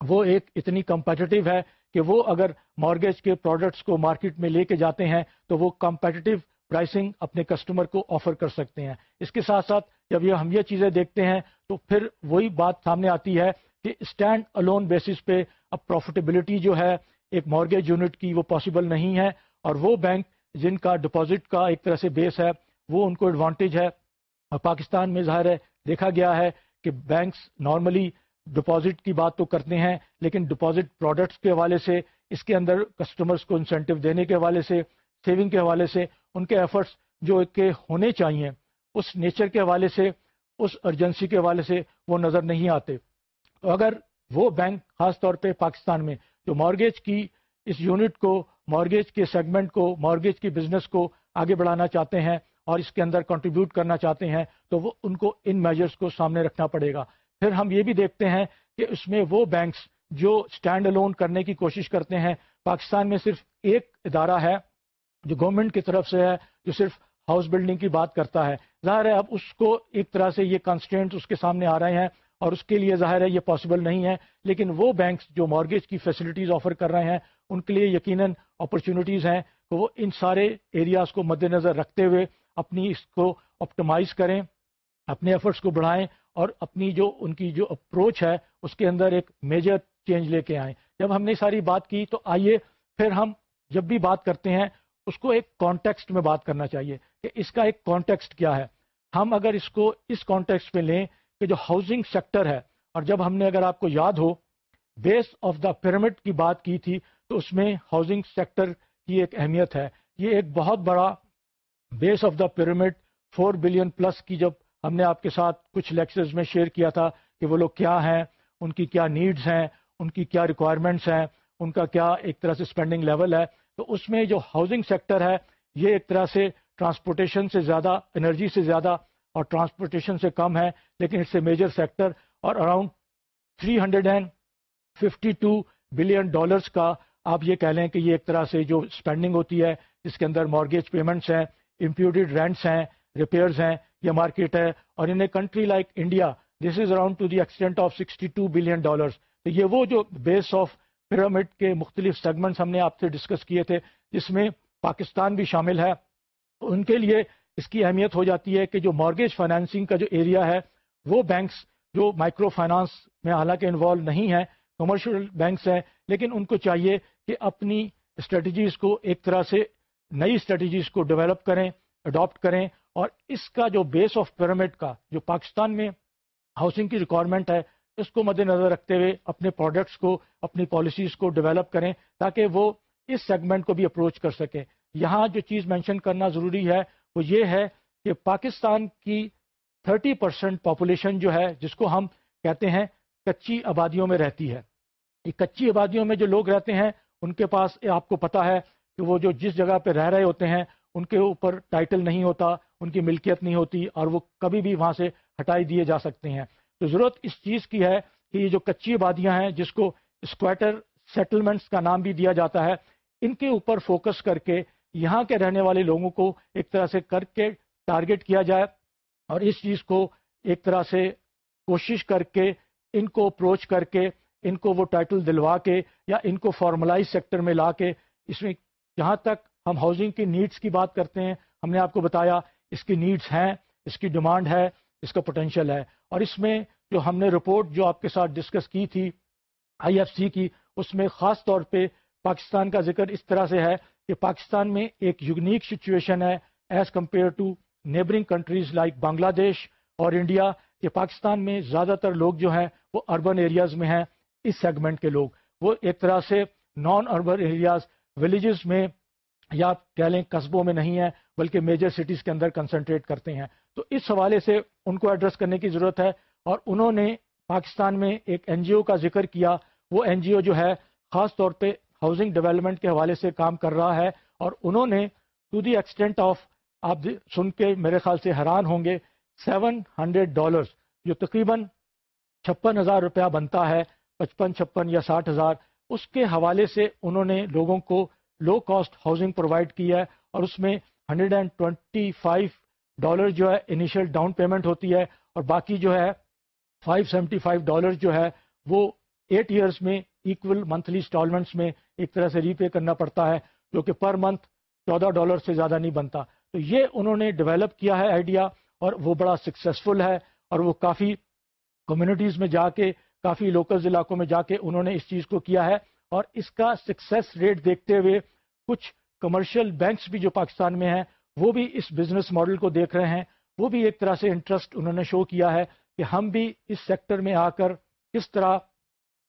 Speaker 1: وہ ایک اتنی کمپیٹیو ہے کہ وہ اگر مارگیج کے پروڈکٹس کو مارکیٹ میں لے کے جاتے ہیں، تو وہ کمپیٹیو پرائسنگ اپنے کسٹمر کو آفر کر سکتے ہیں۔ اس کے ساتھ ساتھ جب یہ ہم یہ چیزیں دیکھتے ہیں تو پھر وہی بات سامنے آتی ہے کہ اسٹینڈ الون بیسس پہ اب پروفیٹیبلٹی جو ہے ایک مارگیج یونٹ کی وہ پاسبل نہیں ہے اور وہ بینک جن کا ڈپازٹ کا ایک طرح سے بیس ہے وہ ان کو ایڈوانٹیج ہے۔ اور پاکستان میں ظاہر ہے دیکھا گیا ہے کہ بینکس نارملی ڈپازٹ کی بات تو کرتے ہیں لیکن ڈپازٹ پروڈکٹس کے حوالے سے اس کے اندر کسٹمرز کو انسینٹو دینے کے حوالے سے سیونگ کے حوالے سے، ان کے ایفرٹس جو کہ ہونے چاہیے، اس نیچر کے حوالے سے، اس ارجنسی کے حوالے سے وہ نظر نہیں آتے۔ تو اگر وہ بینک خاص طور پہ پاکستان میں، جو مارگیج کی اس یونٹ کو مارگیج کے سیگمنٹ کو مارگیج کی بزنس کو آگے بڑھانا چاہتے ہیں اور اس کے اندر کنٹریبیوٹ کرنا چاہتے ہیں، تو وہ ان کو ان میجرز کو سامنے رکھنا پڑے گا۔ پھر ہم یہ بھی دیکھتے ہیں کہ اس میں وہ بینکس جو اسٹینڈ الون کرنے کی کوشش کرتے ہیں، پاکستان میں صرف ایک ادارہ ہے جو گورنمنٹ کی طرف سے ہے، جو صرف ہاؤس بلڈنگ کی بات کرتا ہے۔ ظاہر ہے، اب اس کو ایک طرح سے یہ کانسٹینٹ اس کے سامنے آ رہے ہیں اور اس کے لیے ظاہر ہے یہ پاسبل نہیں ہے۔ لیکن وہ بینکس جو مارگیج کی فیسلٹیز آفر کر رہے ہیں، ان کے لیے یقیناً اپرچونیٹیز ہیں کہ وہ ان سارے ایریاز کو مد نظر رکھتے ہوئے اپنی اس کو آپٹمائز کریں، اپنے ایفرٹس کو بڑھائیں اور اپنی جو، ان کی جو اپروچ ہے، اس کے اندر ایک میجر چینج لے کے آئیں۔ جب ہم نے ساری بات کی تو آئیے پھر ہم جب بھی بات کرتے ہیں اس کو ایک کانٹیکسٹ میں بات کرنا چاہیے کہ اس کا ایک کانٹیکسٹ کیا ہے۔ ہم اگر اس کو اس کانٹیکسٹ میں لیں کہ جو ہاؤسنگ سیکٹر ہے، اور جب ہم نے اگر آپ کو یاد ہو بیس آف دا پیرامڈ کی بات کی تھی، تو اس میں ہاؤسنگ سیکٹر کی ایک اہمیت ہے۔ یہ ایک بہت بڑا base of the pyramid four billion plus کی جب ہم نے آپ کے ساتھ کچھ لیکچرز میں شیئر کیا تھا کہ وہ لوگ کیا ہیں، ان کی کیا نیڈز ہیں، ان کی کیا ریکوائرمنٹس ہیں، ان کا کیا ایک طرح سے اسپینڈنگ لیول ہے تو اس میں جو ہاؤسنگ سیکٹر ہے، یہ ایک طرح سے ٹرانسپورٹیشن سے زیادہ انرجی سے زیادہ اور ٹرانسپورٹیشن سے کم ہے، لیکن اٹس اے میجر سیکٹر اور around three hundred and fifty two billion dollars کا آپ یہ کہہ لیں کہ یہ ایک طرح سے جو اسپینڈنگ ہوتی ہے جس کے اندر مارگیج پیمنٹس ہیں امپیوٹیڈ رینٹس ہیں ریپیئرز ہیں، یہ مارکیٹ ہے اور in a country like India this is around to the extent of sixty two billion dollars تو یہ وہ جو بیس آف پیرامڈ کے مختلف سیگمنٹس ہم نے آپ سے ڈسکس کیے تھے، جس میں پاکستان بھی شامل ہے۔ ان کے لیے اس کی اہمیت ہو جاتی ہے کہ جو مارگیج فائنانسنگ کا جو ایریا ہے، وہ بینکس جو مائکرو فائنانس میں حالانکہ انوالو نہیں ہے کمرشل بینکس ہیں، لیکن ان کو چاہیے کہ اپنی اسٹریٹجیز کو ایک طرح سے نئی اسٹریٹجیز کو ڈیولپ کریں اڈاپٹ کریں۔ اور اس کا جو بیس آف پیرامڈ کا، جو پاکستان میں ہاؤسنگ کی ریکوائرمنٹ ہے اس کو مد نظر رکھتے ہوئے اپنے پروڈکٹس کو، اپنی پالیسیز کو ڈیولپ کریں تاکہ وہ اس سیگمنٹ کو بھی اپروچ کر سکیں۔ یہاں جو چیز مینشن کرنا ضروری ہے وہ یہ ہے کہ پاکستان کی تھرٹی پرسینٹ پاپولیشن جو ہے، جس کو ہم کہتے ہیں کچی آبادیوں میں رہتی ہے۔ یہ کچی آبادیوں میں جو لوگ رہتے ہیں، ان کے پاس آپ کو پتا ہے کہ وہ جو جس جگہ پہ رہ رہے ہوتے ہیں، ان کے اوپر ٹائٹل نہیں ہوتا، ان کی ملکیت نہیں ہوتی اور وہ کبھی بھی وہاں سے ہٹائی دیے جا سکتے ہیں۔ تو ضرورت اس چیز کی ہے کہ یہ جو کچی آبادیاں ہیں، جس کو اسکویٹر سیٹلمنٹس کا نام بھی دیا جاتا ہے، ان کے اوپر فوکس کر کے یہاں کے رہنے والے لوگوں کو ایک طرح سے کر کے ٹارگٹ کیا جائے اور اس چیز کو ایک طرح سے کوشش کر کے ان کو اپروچ کر کے ان کو وہ ٹائٹل دلوا کے یا ان کو فارملائز سیکٹر میں لا کے اس میں جہاں تک ہم ہاؤسنگ کی نیڈس کی بات کرتے ہیں، ہم نے آپ کو بتایا اس کی نیڈس ہیں، اس کی ڈیمانڈ ہے اس کا پوٹینشیل ہے۔ اور اس میں جو ہم نے رپورٹ جو آپ کے ساتھ ڈسکس کی تھی آئی ایف سی کی، اس میں خاص طور پہ پاکستان کا ذکر اس طرح سے ہے کہ پاکستان میں ایک یونیک سچویشن ہے as compare to neighbouring countries like Bangladesh اور انڈیا کہ پاکستان میں زیادہ تر لوگ جو ہیں وہ اربن ایریاز میں ہیں، اس سیگمنٹ کے لوگ۔ وہ ایک طرح سے نان اربن ایریاز ولیجز میں یا کہہ لیں قصبوں میں نہیں ہے، بلکہ میجر سٹیز کے اندر کنسنٹریٹ کرتے ہیں۔ تو اس حوالے سے ان کو ایڈریس کرنے کی ضرورت ہے۔ اور انہوں نے پاکستان میں ایک این جی او کا ذکر کیا۔ وہ این جی او جو ہے، خاص طور پہ ہاؤسنگ ڈیولپمنٹ کے حوالے سے کام کر رہا ہے۔ اور انہوں نے ٹو دی ایکسٹینٹ آف آپ سن کے میرے خیال سے حیران ہوں گے سیون ہنڈریڈ ڈالرس جو تقریباً چھپن ہزار روپیہ بنتا ہے، پچپن چھپن یا ساٹھ ہزار۔ اس کے حوالے سے انہوں نے لوگوں کو لو کاسٹ ہاؤسنگ پرووائڈ کی ہے اور اس میں hundred and twenty five dollar جو ہے انیشیل ڈاؤن پیمنٹ ہوتی ہے اور باقی جو ہے فائیو سیونٹی فائیو ڈالر جو ہے وہ ایٹ ایئرس میں ایکول منتھلی انسٹالمنٹس میں ایک طرح سے ری پے کرنا پڑتا ہے جو کہ پر منتھ چودہ ڈالر سے زیادہ نہیں بنتا۔ تو یہ انہوں نے ڈیولپ کیا ہے آئیڈیا اور وہ بڑا سکسیزفل ہے اور وہ کافی کمیونٹیز میں جا کے، کافی لوکل علاقوں میں جا کے انہوں نے اس چیز کو کیا ہے۔ اور اس کا سکسیس ریٹ دیکھتے ہوئے کچھ کمرشل بینکس بھی جو پاکستان میں ہیں، وہ بھی اس بزنس ماڈل کو دیکھ رہے ہیں۔ وہ بھی ایک طرح سے انٹرسٹ انہوں نے شو کیا ہے کہ ہم بھی اس سیکٹر میں آ کر کس طرح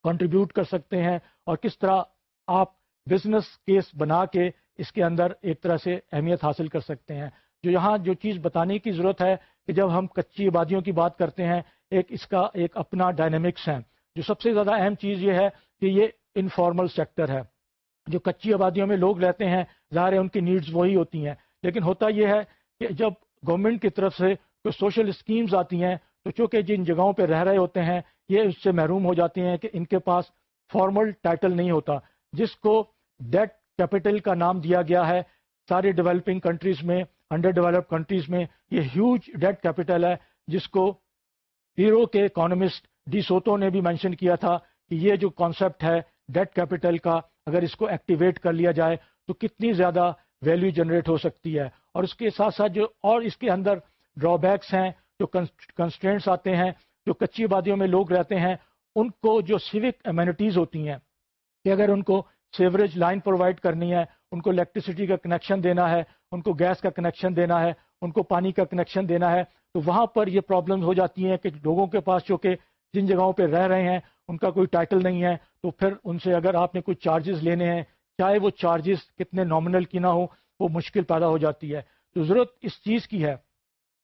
Speaker 1: کنٹریبیوٹ کر سکتے ہیں اور کس طرح آپ بزنس کیس بنا کے اس کے اندر ایک طرح سے اہمیت حاصل کر سکتے ہیں۔ جو یہاں جو چیز بتانے کی ضرورت ہے کہ جب ہم کچی آبادیوں کی بات کرتے ہیں، ایک اس کا ایک اپنا ڈائنمکس ہے جو سب سے زیادہ اہم چیز یہ ہے کہ یہ انفارمل سیکٹر ہے، جو کچی آبادیوں میں لوگ رہتے ہیں، ظاہر ہے ان کی نیڈز وہی ہوتی ہیں۔ لیکن ہوتا یہ ہے کہ جب گورنمنٹ کی طرف سے کوئی سوشل اسکیمز آتی ہیں، تو چونکہ جن جگہوں پہ رہ رہے ہوتے ہیں، یہ اس سے محروم ہو جاتے ہیں کہ ان کے پاس فارمل ٹائٹل نہیں ہوتا، جس کو ڈیٹ کیپٹل کا نام دیا گیا ہے۔ سارے ڈیولپنگ کنٹریز میں انڈر ڈیولپ کنٹریز میں یہ ہیوج ڈیٹ کیپٹل ہے، جس کو ہیرو کے اکانومسٹ ڈی سوتو نے بھی مینشن کیا تھا کہ یہ جو کانسیپٹ ہے ڈیٹ کیپٹل کا اگر اس کو ایکٹیویٹ کر لیا جائے تو کتنی زیادہ ویلیو جنریٹ ہو سکتی ہے؟ اور اس کے ساتھ ساتھ جو اور اس کے اندر ڈرا بیکس ہیں، جو کنسٹینٹس آتے ہیں، جو کچی آبادیوں میں لوگ رہتے ہیں، ان کو جو سیوک امیونٹیز ہوتی ہیں، کہ اگر ان کو سیوریج لائن پرووائڈ کرنی ہے، ان کو الیکٹریسٹی کا کنیکشن دینا ہے، ان کو گیس کا کنیکشن دینا ہے، ان کو پانی کا کنیکشن دینا ہے، تو وہاں پر یہ پرابلم ہو جاتی ہیں کہ لوگوں کے پاس جو کہ جن جگہوں پہ رہ رہے ہیں، ان کا کوئی ٹائٹل نہیں ہے، تو پھر ان سے اگر آپ نے کوئی چارجز لینے ہیں، چاہے وہ چارجز کتنے نامنل کی نہ ہو، وہ مشکل پیدا ہو جاتی ہے۔ تو ضرورت اس چیز کی ہے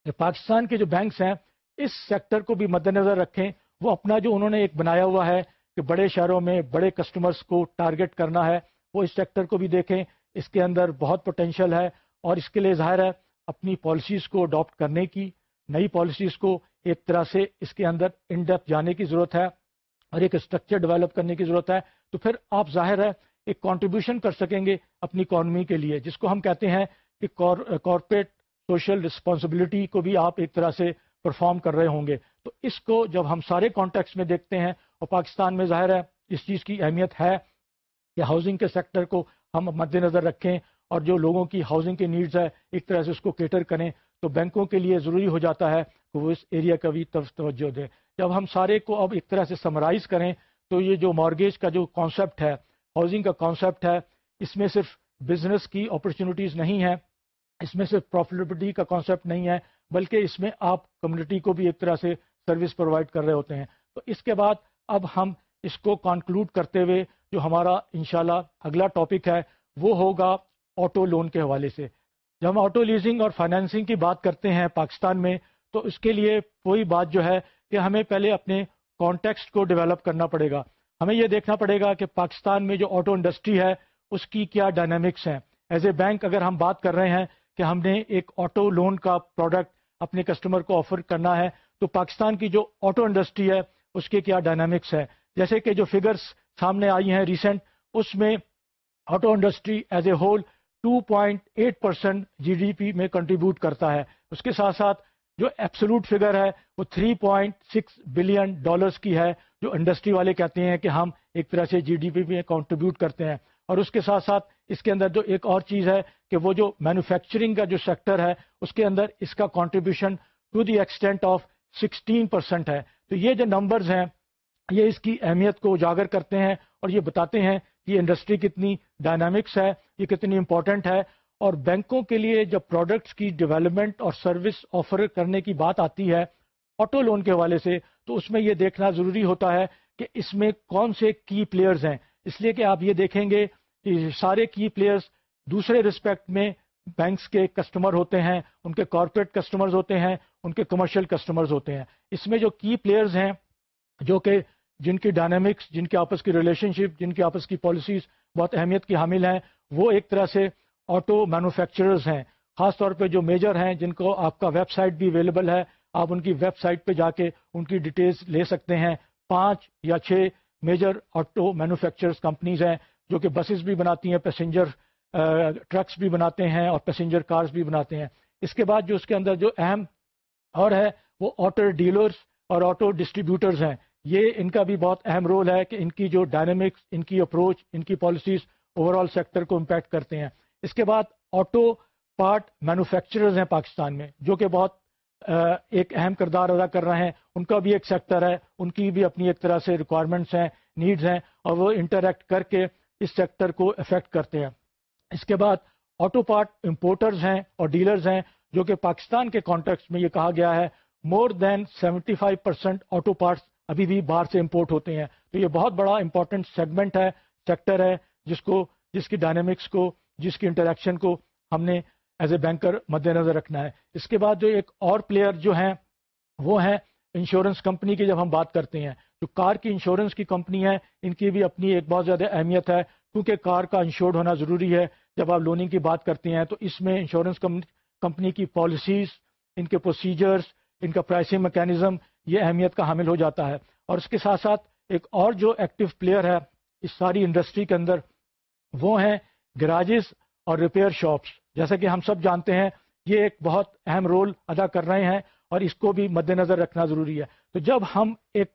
Speaker 1: کہ پاکستان کے جو بینکس ہیں، اس سیکٹر کو بھی مد نظر رکھیں۔ وہ اپنا جو انہوں نے ایک بنایا ہوا ہے کہ بڑے شہروں میں بڑے کسٹمرز کو ٹارگٹ کرنا ہے، وہ اس سیکٹر کو بھی دیکھیں۔ اس کے اندر بہت پوٹینشیل ہے اور اس کے لیے ظاہر ہے، اپنی پالیسیز کو اڈاپٹ کرنے کی، نئی پالیسیز کو ایک طرح سے اس کے اندر ان ڈیپ جانے کی ضرورت ہے اور ایک اسٹرکچر ڈیولپ کرنے کی ضرورت ہے، تو پھر آپ ظاہر ہے ایک کانٹریبیوشن کر سکیں گے اپنی اکانومی کے لیے، جس کو ہم کہتے ہیں کہ کارپوریٹ سوشل رسپانسبلٹی کو بھی آپ ایک طرح سے پرفارم کر رہے ہوں گے۔ تو اس کو جب ہم سارے کانٹیکس میں دیکھتے ہیں اور پاکستان میں ظاہر ہے اس چیز کی اہمیت ہے کہ ہاؤسنگ کے سیکٹر کو ہم مد نظر رکھیں اور جو لوگوں کی ہاؤسنگ کی نیڈز ہے ایک طرح سے اس کو کیٹر کریں۔ تو بینکوں کے لیے ضروری ہو جاتا ہے کہ وہ اس ایریا کا بھی توجہ دیں۔ جب ہم سارے کو اب ایک طرح سے سمرائز کریں تو یہ جو مارگیج کا جو کانسیپٹ ہے ہاؤسنگ کا کانسیپٹ ہے، اس میں صرف بزنس کی اپرچونیٹیز نہیں ہیں، اس میں صرف پروفیٹیبلٹی کا کانسیپٹ نہیں ہے، بلکہ اس میں آپ کمیونٹی کو بھی ایک طرح سے سروس پرووائڈ کر رہے ہوتے ہیں۔ تو اس کے بعد اب ہم اس کو کنکلوڈ کرتے ہوئے جو ہمارا انشاءاللہ اگلا ٹاپک ہے، وہ ہوگا آٹو لون کے حوالے سے۔ جب ہم آٹو لیزنگ اور فائنینسنگ کی بات کرتے ہیں پاکستان میں، تو اس کے لیے کوئی بات جو ہے کہ ہمیں پہلے اپنے کانٹیکسٹ کو ڈیولپ کرنا پڑے گا۔ ہمیں یہ دیکھنا پڑے گا کہ پاکستان میں جو آٹو انڈسٹری ہے، اس کی کیا ڈائنامکس ہیں۔ ایز اے بینک اگر ہم بات کر رہے ہیں کہ ہم نے ایک آٹو لون کا پروڈکٹ اپنے کسٹمر کو آفر کرنا ہے، تو پاکستان کی جو آٹو انڈسٹری ہے، اس کے کیا ڈائنامکس ہے جیسے کہ جو فگرز سامنے آئی ہیں ریسنٹ اس میں auto industry as a whole 2.8 percent G D P میں کنٹریبیوٹ کرتا ہے۔ اس کے ساتھ ساتھ جو ایپسلوٹ فگر ہے، وہ 3.6 بلین ڈالرز کی ہے، جو انڈسٹری والے کہتے ہیں کہ ہم ایک طرح سے جی ڈی پی میں کنٹریبیوٹ کرتے ہیں۔ اور اس کے ساتھ ساتھ اس کے اندر جو ایک اور چیز ہے کہ وہ جو مینوفیکچرنگ کا جو سیکٹر ہے، اس کے اندر اس کا contribution to the extent of sixteen percent ہے۔ تو یہ جو نمبرز ہیں، یہ اس کی اہمیت کو اجاگر کرتے ہیں اور یہ بتاتے ہیں یہ انڈسٹری کتنی ڈائنامکس ہے، یہ کتنی امپورٹنٹ ہے، اور بینکوں کے لیے جب پروڈکٹس کی ڈیولپمنٹ اور سروس آفر کرنے کی بات آتی ہے آٹو لون کے حوالے سے، تو اس میں یہ دیکھنا ضروری ہوتا ہے کہ اس میں کون سے کی پلیئرز ہیں۔ اس لیے کہ آپ یہ دیکھیں گے کہ سارے کی پلیئرز دوسرے رسپیکٹ میں بینکس کے کسٹمر ہوتے ہیں، ان کے کارپوریٹ کسٹمرز ہوتے ہیں، ان کے کمرشل کسٹمرز ہوتے ہیں۔ اس میں جو کی پلیئرز ہیں، جو کہ جن کی ڈائنامکس جن کے آپس کی ریلیشن شپ جن کی آپس کی پالیسیز بہت اہمیت کی حامل ہیں، وہ ایک طرح سے آٹو مینوفیکچررز ہیں۔ خاص طور پہ جو میجر ہیں، جن کو آپ کا ویب سائٹ بھی اویلیبل ہے، آپ ان کی ویب سائٹ پہ جا کے ان کی ڈیٹیلز لے سکتے ہیں۔ پانچ یا چھ میجر آٹو مینوفیکچررز کمپنیز ہیں، جو کہ بسز بھی بناتی ہیں پیسنجر ٹرکس بھی بناتے ہیں اور پیسنجر کارز بھی بناتے ہیں۔ اس کے بعد جو اس کے اندر جو اہم اور ہے، وہ آٹو ڈیلرز اور آٹو ڈسٹریبیوٹرز ہیں۔ یہ ان کا بھی بہت اہم رول ہے کہ ان کی جو ڈائنمکس ان کی اپروچ ان کی پالیسیز اوور آل سیکٹر کو امپیکٹ کرتے ہیں۔ اس کے بعد آٹو پارٹ مینوفیکچررز ہیں پاکستان میں، جو کہ بہت ایک اہم کردار ادا کر رہے ہیں۔ ان کا بھی ایک سیکٹر ہے، ان کی بھی اپنی ایک طرح سے ریکوائرمنٹس ہیں نیڈز ہیں، اور وہ انٹریکٹ کر کے اس سیکٹر کو افیکٹ کرتے ہیں۔ اس کے بعد آٹو پارٹ امپورٹرز ہیں اور ڈیلرز ہیں، جو کہ پاکستان کے کانٹیکس میں یہ کہا گیا ہے more than seventy five percent auto parts ابھی بھی باہر سے امپورٹ ہوتے ہیں۔ تو یہ بہت بڑا امپورٹنٹ سیگمنٹ ہے سیکٹر ہے، جس کو، جس کی ڈائنامکس کو، جس کی انٹریکشن کو ہم نے ایز اے بینکر مد نظر رکھنا ہے۔ اس کے بعد جو ایک اور پلیئر جو ہیں، وہ ہیں انشورنس کمپنی کی جب ہم بات کرتے ہیں۔ جو کار کی انشورنس کی کمپنی ہے ان کی بھی اپنی ایک بہت زیادہ اہمیت ہے۔ کیونکہ کار کا انشورڈ ہونا ضروری ہے۔ جب آپ لوننگ کی بات کرتے ہیں، تو اس میں انشورنس کمپنی کی پالیسیز ان کے پروسیجرز ان کا پرائسنگ میکینزم یہ اہمیت کا حامل ہو جاتا ہے۔ اور اس کے ساتھ ساتھ ایک اور جو ایکٹیو پلیئر ہے اس ساری انڈسٹری کے اندر، وہ ہیں گراجز اور ریپیئر شاپس جیسا کہ ہم سب جانتے ہیں، یہ ایک بہت اہم رول ادا کر رہے ہیں اور اس کو بھی مد نظر رکھنا ضروری ہے۔ تو جب ہم ایک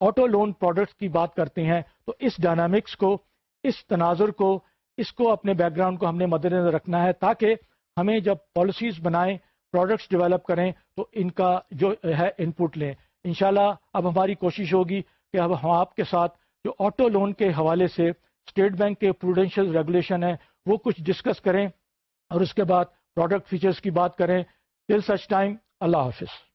Speaker 1: آٹو لون پروڈکٹس کی بات کرتے ہیں، تو اس ڈائنامکس کو، اس تناظر کو، اس کو اپنے بیک گراؤنڈ کو ہم نے مد نظر رکھنا ہے تاکہ ہمیں جب پالیسیز بنائیں پروڈکٹس ڈیولپ کریں، تو ان کا جو ہے ان پٹ لیں۔ انشاءاللہ اب ہماری کوشش ہوگی کہ اب ہم آپ کے ساتھ جو آٹو لون کے حوالے سے اسٹیٹ بینک کے پروڈینشیل ریگولیشن ہیں، وہ کچھ ڈسکس کریں اور اس کے بعد پروڈکٹ فیچرز کی بات کریں۔ ٹل سچ ٹائم اللہ حافظ۔